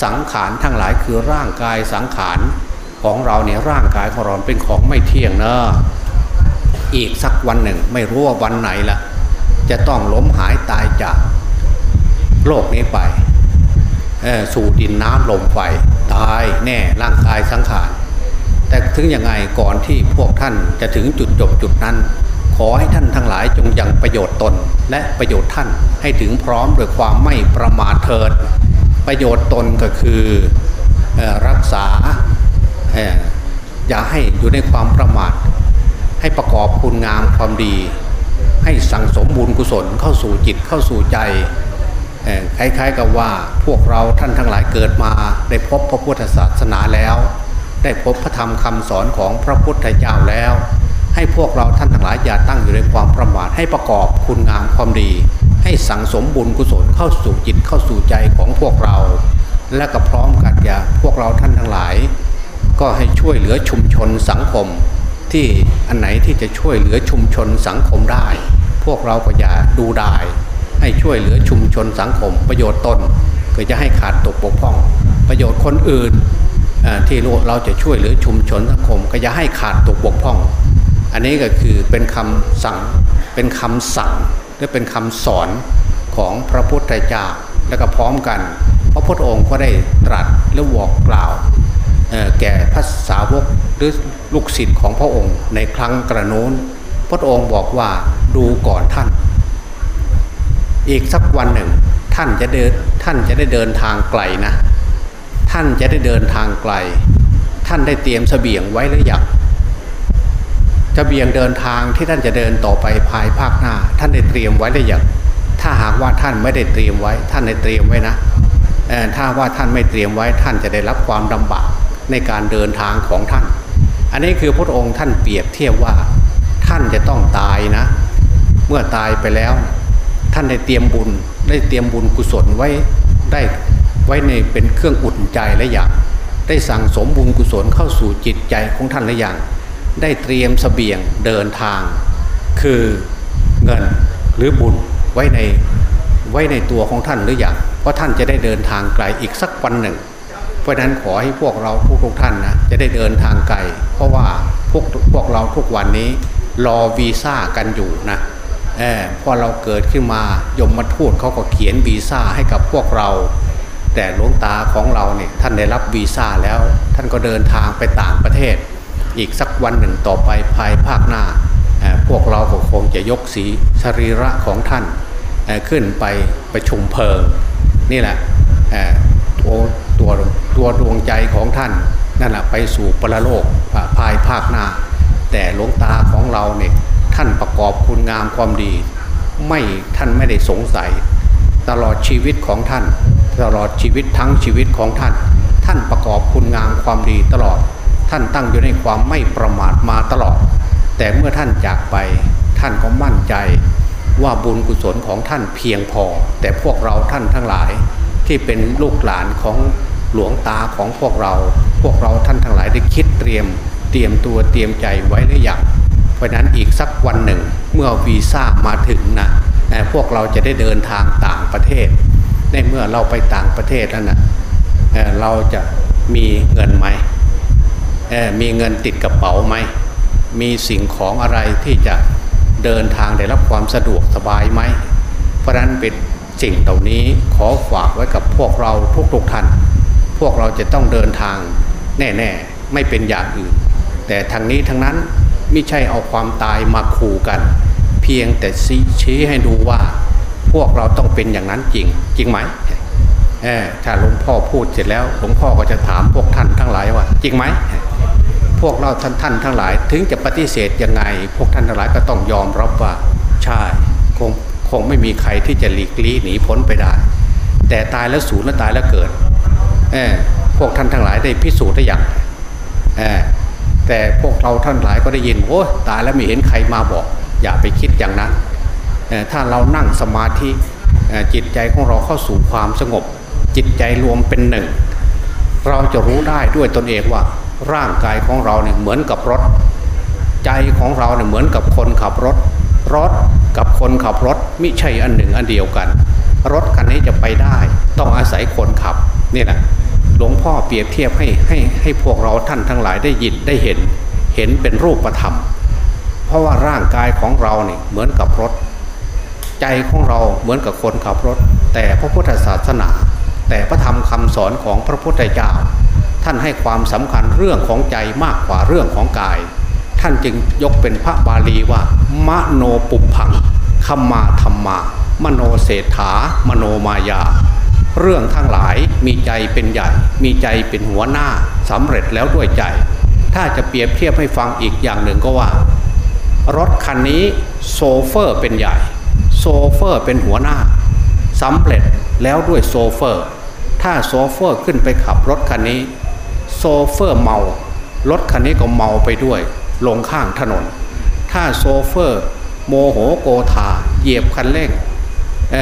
สังขารทั้งหลายคือร่างกายสังขารของเราเนี่ยร่างกายของเราเป็นของไม่เที่ยงเนอะอีกสักวันหนึ่งไม่รู้ว่าวันไหนละจะต้องล้มหายตายจากโลกนี้ไปสู่ดินน้ำลมไฟตายแน่ร่างกายสังขาร แต่ถึงยังไงก่อนที่พวกท่านจะถึงจุดจบจุดนั้น ขอให้ท่านทั้งหลายจงยังประโยชน์ตน และประโยชน์ท่านให้ถึงพร้อมด้วยความไม่ประมาทเถิด ประโยชน์ตนก็คือรักษาอย่าให้อยู่ในความประมาท ให้ประกอบคุณงามความดี ให้สั่งสมบุญกุศลเข้าสู่จิตเข้าสู่ใจคล้ายๆกับว่าพวกเราท่านทั้งหลายเกิดมาได้พบพระพุทธศาสนาแล้ว ได้พบพระธรรมคำสอนของพระพุทธเจ้าแล้ว ให้พวกเราท่านทั้งหลายอย่าตั้งอยู่ในความประมาทให้ประกอบคุณงามความดี ให้สังสมบุญกุศลเข้าสู่จิตเข้าสู่ใจของพวกเรา และก็พร้อมกันอย่าพวกเราท่านทั้งหลาย ก็ให้ช่วยเหลือชุมชนสังคม ที่อันไหนที่จะช่วยเหลือชุมชนสังคมได้ พวกเราก็อย่าดูได้ให้ช่วยเหลือชุมชนสังคมประโยชน์ตนก็จะให้ขาดตกบกพร่อง ประโยชน์คนอื่น ที่เราจะช่วยเหลือชุมชนสังคมก็จะให้ขาดตกบกพร่อง อันนี้ก็คือเป็นคำสั่งเป็นคำสั่งหรือเป็นคำสอนของพระพุทธเจ้าและก็พร้อมกัน พระพุทธองค์ก็ได้ตรัสและบอกกล่าวแก่พระสาวกหรือลูกศิษย์ของพระองค์ในครั้งกระโน้น พระองค์บอกว่าดูก่อนท่าน อีกสักวันหนึ่งท่านจะเดินท่านจะได้เดินทางไกลนะ ท่านจะได้เดินทางไกล ท่านได้เตรียมเสบียงไว้หรือยังเสบียงเดินทางที่ท่านจะเดินต่อไปภายภาคหน้า ท่านได้เตรียมไว้หรือยังถ้าหากว่าท่านไม่ได้เตรียมไว้ ท่านได้เตรียมไว้นะถ้าว่าท่านไม่เตรียมไว้ท่านจะได้รับความลาบากในการเดินทางของท่าน อันนี้คือพระองค์ท่านเปรียบเทียบว่าท่านจะต้องตายนะ เมื่อตายไปแล้ว ท่านได้เตรียมบุญได้เตรียมบุญกุศลไว้ได้ ไว้ในเป็นเครื่องอุ่นใจและอย่าง ได้สั่งสมบุญกุศลเข้าสู่จิตใจของท่านและอย่าง ได้เตรียมสเสบียงเดินทาง คือเงินหรือบุญไว้ในไว้ในตัวของท่านหรืออย่างเพราะท่านจะได้เดินทางไกลอีกสักวันหนึ่ง เพราะนั้นขอให้พวกเราทุกท่านนะจะได้เดินทางไกลเพราะว่าพวกพวกเราทุกวันนี้รอวีซ่ากันอยู่นะเออพอเราเกิดขึ้นมายมมาทูตเขาก็เขียนวีซ่าให้กับพวกเรา แต่หลวงตาของเราเนี่ยท่านได้รับวีซ่าแล้ว ท่านก็เดินทางไปต่างประเทศ อีกสักวันหนึ่งต่อไปภายภาคหน้า พวกเราก็คงจะยกสีสรีระของท่านขึ้นไปประชุมเพลิง นี่แหละตัวตัวตัวดวงใจของท่านนั่นแหละไปสู่ปรโลกภายภาคหน้า แต่หลวงตาของเราเนี่ยท่านประกอบคุณงามความดี ไม่ท่านไม่ได้สงสัย ตลอดชีวิตของท่าน ตลอดชีวิตทั้งชีวิตของท่าน ท่านประกอบคุณงามความดีตลอด ท่านตั้งอยู่ในความไม่ประมาทมาตลอด แต่เมื่อท่านจากไป ท่านก็มั่นใจว่าบุญกุศลของท่านเพียงพอ แต่พวกเราท่านทั้งหลายที่เป็นลูกหลานของหลวงตาของพวกเรา พวกเราท่านทั้งหลายได้คิดเตรียม เตรียมตัวเตรียมใจไว้หรือยังเพราะนั้นอีกสักวันหนึ่งเมื่อวีซ่ามาถึงนะพวกเราจะได้เดินทางต่างประเทศ ในเมื่อเราไปต่างประเทศแล้วนะเราจะมีเงินไหมมีเงินติดกระเป๋าไหม มีสิ่งของอะไรที่จะเดินทางได้รับความสะดวกสบายไหม เพราะนั้นเป็นสิ่งเหล่านี้ขอฝากไว้กับพวกเราทุกๆท่าน พวกเราจะต้องเดินทางแน่ๆ ไม่เป็นอย่างอื่น แต่ทางนี้ทั้งนั้นไม่ใช่เอาความตายมาขู่กัน เพียงแต่ชี้ให้ดูว่า วกเราต้องเป็นอย่างนั้นจริง จริงไหมเออถ้าหลวงพ่อพูดเสร็จแล้วหลวงพ่อก็จะถามพวกท่านทั้งหลายว่า จริงไหมพวกเราท่านท่านทั้งหลาย ถึงจะปฏิเสธยังไง พวกท่านทั้งหลายก็ต้องยอมรับว่าใช่คงคงไม่มีใครที่จะหลีกลี่หนีพ้นไปได้ แต่ตายแล้วสูญและตายแล้วเกิดเอพวกท่านทั้งหลายได้พิสูจน์ได้อย่างเอแต่พวกเราท่านหลายก็ได้ยินโอ้ตายแล้วไม่เห็นใครมาบอก อย่าไปคิดอย่างนั้น ถ้าเรานั่งสมาธิจิตใจของเราเข้าสู่ความสงบ จิตใจรวมเป็นหนึ่ง เราจะรู้ได้ด้วยตนเองว่าร่างกายของเราเนี่ยเหมือนกับรถ ใจของเราเนี่ยเหมือนกับคนขับรถ รถกับคนขับรถมิใช่อันหนึ่งอันเดียวกัน รถคันนี้จะไปได้ ต้องอาศัยคนขับนี่แหละหลวงพ่อเปรียบเทียบให้ให้ให้พวกเราท่านทั้งหลายได้ยินได้เห็น เห็นเป็นรูปธรรม เพราะว่าร่างกายของเราเนี่ยเหมือนกับรถ ใจของเราเหมือนกับคนขับรถ แต่พระพุทธศาสนา แต่พระธรรมคำสอนของพระพุทธเจ้า ท่านให้ความสำคัญเรื่องของใจมากกว่าเรื่องของกาย ท่านจึงยกเป็นพระบาลีว่ามโนปุพังคมาธรรมา มโนเศรษฐามโนมายา เรื่องทั้งหลายมีใจเป็นใหญ่ มีใจเป็นหัวหน้าสำเร็จแล้วด้วยใจ ถ้าจะเปรียบเทียบให้ฟังอีกอย่างหนึ่งก็ว่า รถคันนี้โซเฟอร์เป็นใหญ่ เฟอร์เป็นหัวหน้าสำเร็จแล้วด้วยโซเฟอร์ ถ้าโซเฟอร์ขึ้นไปขับรถคันนี้ โซเฟอร์เมารถคันนี้ก็เมาไปด้วย ลงข้างถนน ถ้าโซเฟอร์ โมโหโกธาเหยียบคันเร่งเ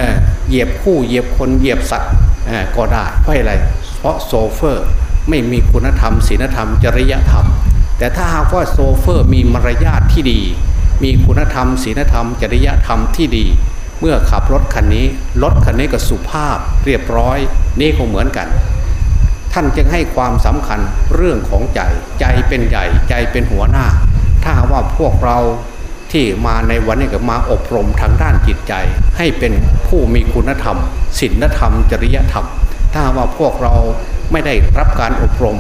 เหยียบคู่เหยียบคนเหยียบสัตว์ก็ได้เพราะอะไร เพราะโซเฟอร์ไม่มีคุณธรรมศีลธรรมจริยธรรม แต่ถ้าหากว่าโซเฟอร์มีมารยาทที่ดี มีคุณธรรมศีลธรรม จริยธรรมที่ดี เมื่อขับรถคันนี้รถคันนี้ก็สุภาพเรียบร้อยนี่คงเหมือนกัน ท่านจึงให้ความสำคัญเรื่องของใจใจเป็นใหญ่ใจเป็นหัวหน้า ถ้าว่าพวกเราที่มาในวันนี้ก็มาอบรมทางด้านจิตใจ ให้เป็นผู้มีคุณธรรมศีลธรรม จริยธรรม ถ้าว่าพวกเราไม่ได้รับการอบรม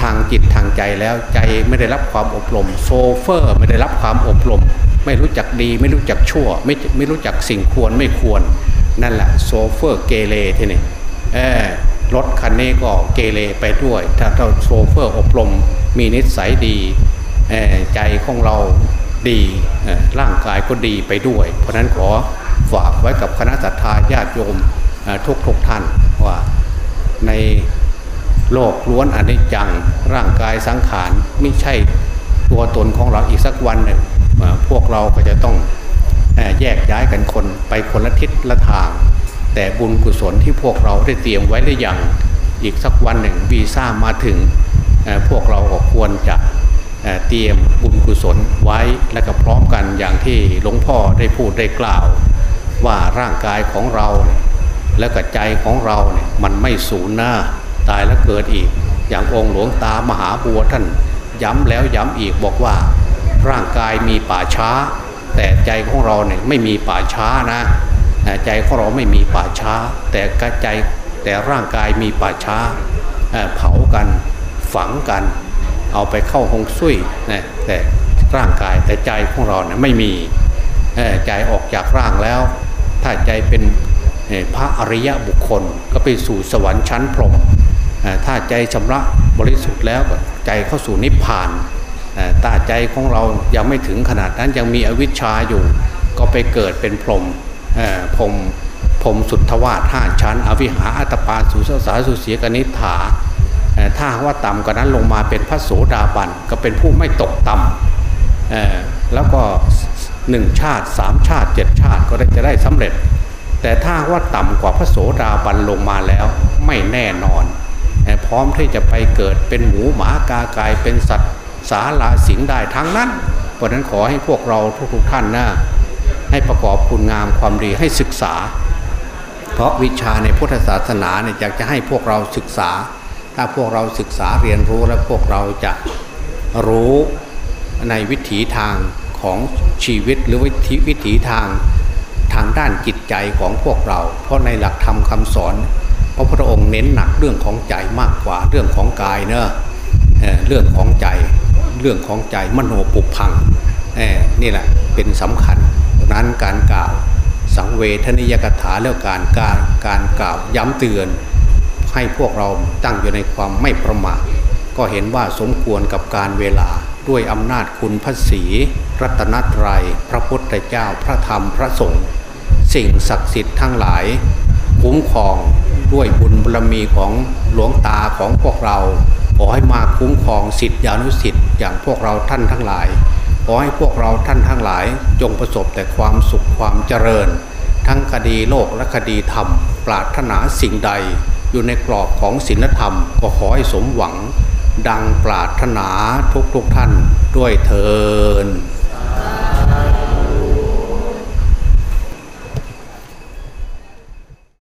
ทางจิตทางใจแล้วใจไม่ได้รับความอบรม โซเฟอร์ไม่ได้รับความอบรม ไม่รู้จักดี ไม่รู้จักชั่ว ไม่ไม่รู้จักสิ่งควรไม่ควร นั่นแหละโซเฟอร์เกเรทีนี่เออรถคันนี้ก็เกเรไปด้วย ถ้าเราโซเฟอร์อบรมมีนิสัยดีใจของเราดีร่างกายก็ดีไปด้วย เพราะนั้นขอฝากไว้กับคณะสัตยาญาติโยมทุกทุกท่านว่าในโลกล้วนอนิจจังร่างกายสังขารไม่ใช่ตัวตนของเราอีกสักวันหนึ่ง พวกเราก็จะต้องแยกย้ายกันคนไปคนละทิศละทาง แต่บุญกุศลที่พวกเราได้เตรียมไว้หรือยังอีกสักวันหนึ่งวีซ่ามาถึง พวกเราก็ควรจะเตรียมบุญกุศลไว้และก็พร้อมกันอย่างที่หลวงพ่อได้พูดได้กล่าว ว่าร่างกายของเราและก็ใจของเราเนี่ยมันไม่สูญหน้าตายแล้วเกิดอีก อย่างองค์หลวงตามหาบัวท่านย้ำแล้วย้ำอีกบอกว่า ร่างกายมีป่าช้า แต่ใจของเราเนี่ยไม่มีป่าช้านะใจของเราไม่มีป่าช้า แต่กระใจแต่ร่างกายมีป่าช้าเผากันฝังกัน เอาไปเข้าหงสุยนะแต่ร่างกายแต่ใจของเราเนี่ยไม่มีใจออกจากร่างแล้ว ถ้าใจเป็นพระอริยะบุคคลก็ไปสู่สวรรค์ชั้นพรหมถ้าใจชำระบริสุทธิ์แล้วใจเข้าสู่นิพพาน ตาใจของเรายังไม่ถึงขนาดนั้นยังมีอวิชชาอยู่ ก็ไปเกิดเป็นพรหมพรหมพรมสุทธวาสห้าชั้น อวิหาอัตปาสุสสาสุเสียกนิฐาถ้าว่าต่ำกว่านั้นลงมาเป็นพระโสดาบันก็เป็นผู้ไม่ตกต่ำแล้วก็หนึ่งชาติสามชาติเจ็ดชาติก็ได้จะได้สำเร็จ แต่ถ้าว่าต่ำกว่าพระโสดาบันลงมาแล้วไม่แน่นอน พร้อมที่จะไปเกิดเป็นหมูหมากากายเป็นสัตว์ สาลาสิงได้ทั้งนั้น เพราะนั้นขอให้พวกเราทุกๆท่านนะให้ประกอบคุณงามความดีให้ศึกษา เพราะวิชาในพุทธศาสนาเนี่ยอยากจะให้พวกเราศึกษา ถ้าพวกเราศึกษาเรียนรู้แล้วพวกเราจะรู้ในวิถีทางของชีวิตหรือวิถีวิถีทางทางด้านจิตใจของพวกเรา เพราะในหลักธรรมคำสอนพระพุทธองค์เน้นหนักเรื่องของใจมากกว่าเรื่องของกายเนอะเรื่องของใจ เรื่องของใจมโนปุพังนี่แหละเป็นสำคัญดังนั้นการกล่าวสังเวทนิยกถาแล้วการการการกล่าวย้ำเตือน ให้พวกเราตั้งอยู่ในความไม่ประมาทก็เห็นว่าสมควรกับการเวลาด้วยอำนาจคุณพระศีรัตนตรยัย พระพุทธเจ้าพระธรรมพระสงฆ์สิ่งศักดิ์สิทธิ์ทั้งหลาย คุ้มครองด้วยบุญบารมีของหลวงตาของพวกเรา ขอให้มาคุ้มครองสิทธิอนุสิทธิ์อย่างพวกเราท่านทั้งหลาย ขอให้พวกเราท่านทั้งหลาย จงประสบแต่ความสุขความเจริญ ทั้งคดีโลกและคดีธรรม ปรารถนาสิ่งใด อยู่ในกรอบของศีลธรรม ก็ขอให้สมหวัง ดังปรารถนาทุกๆทท่านด้วยเทอ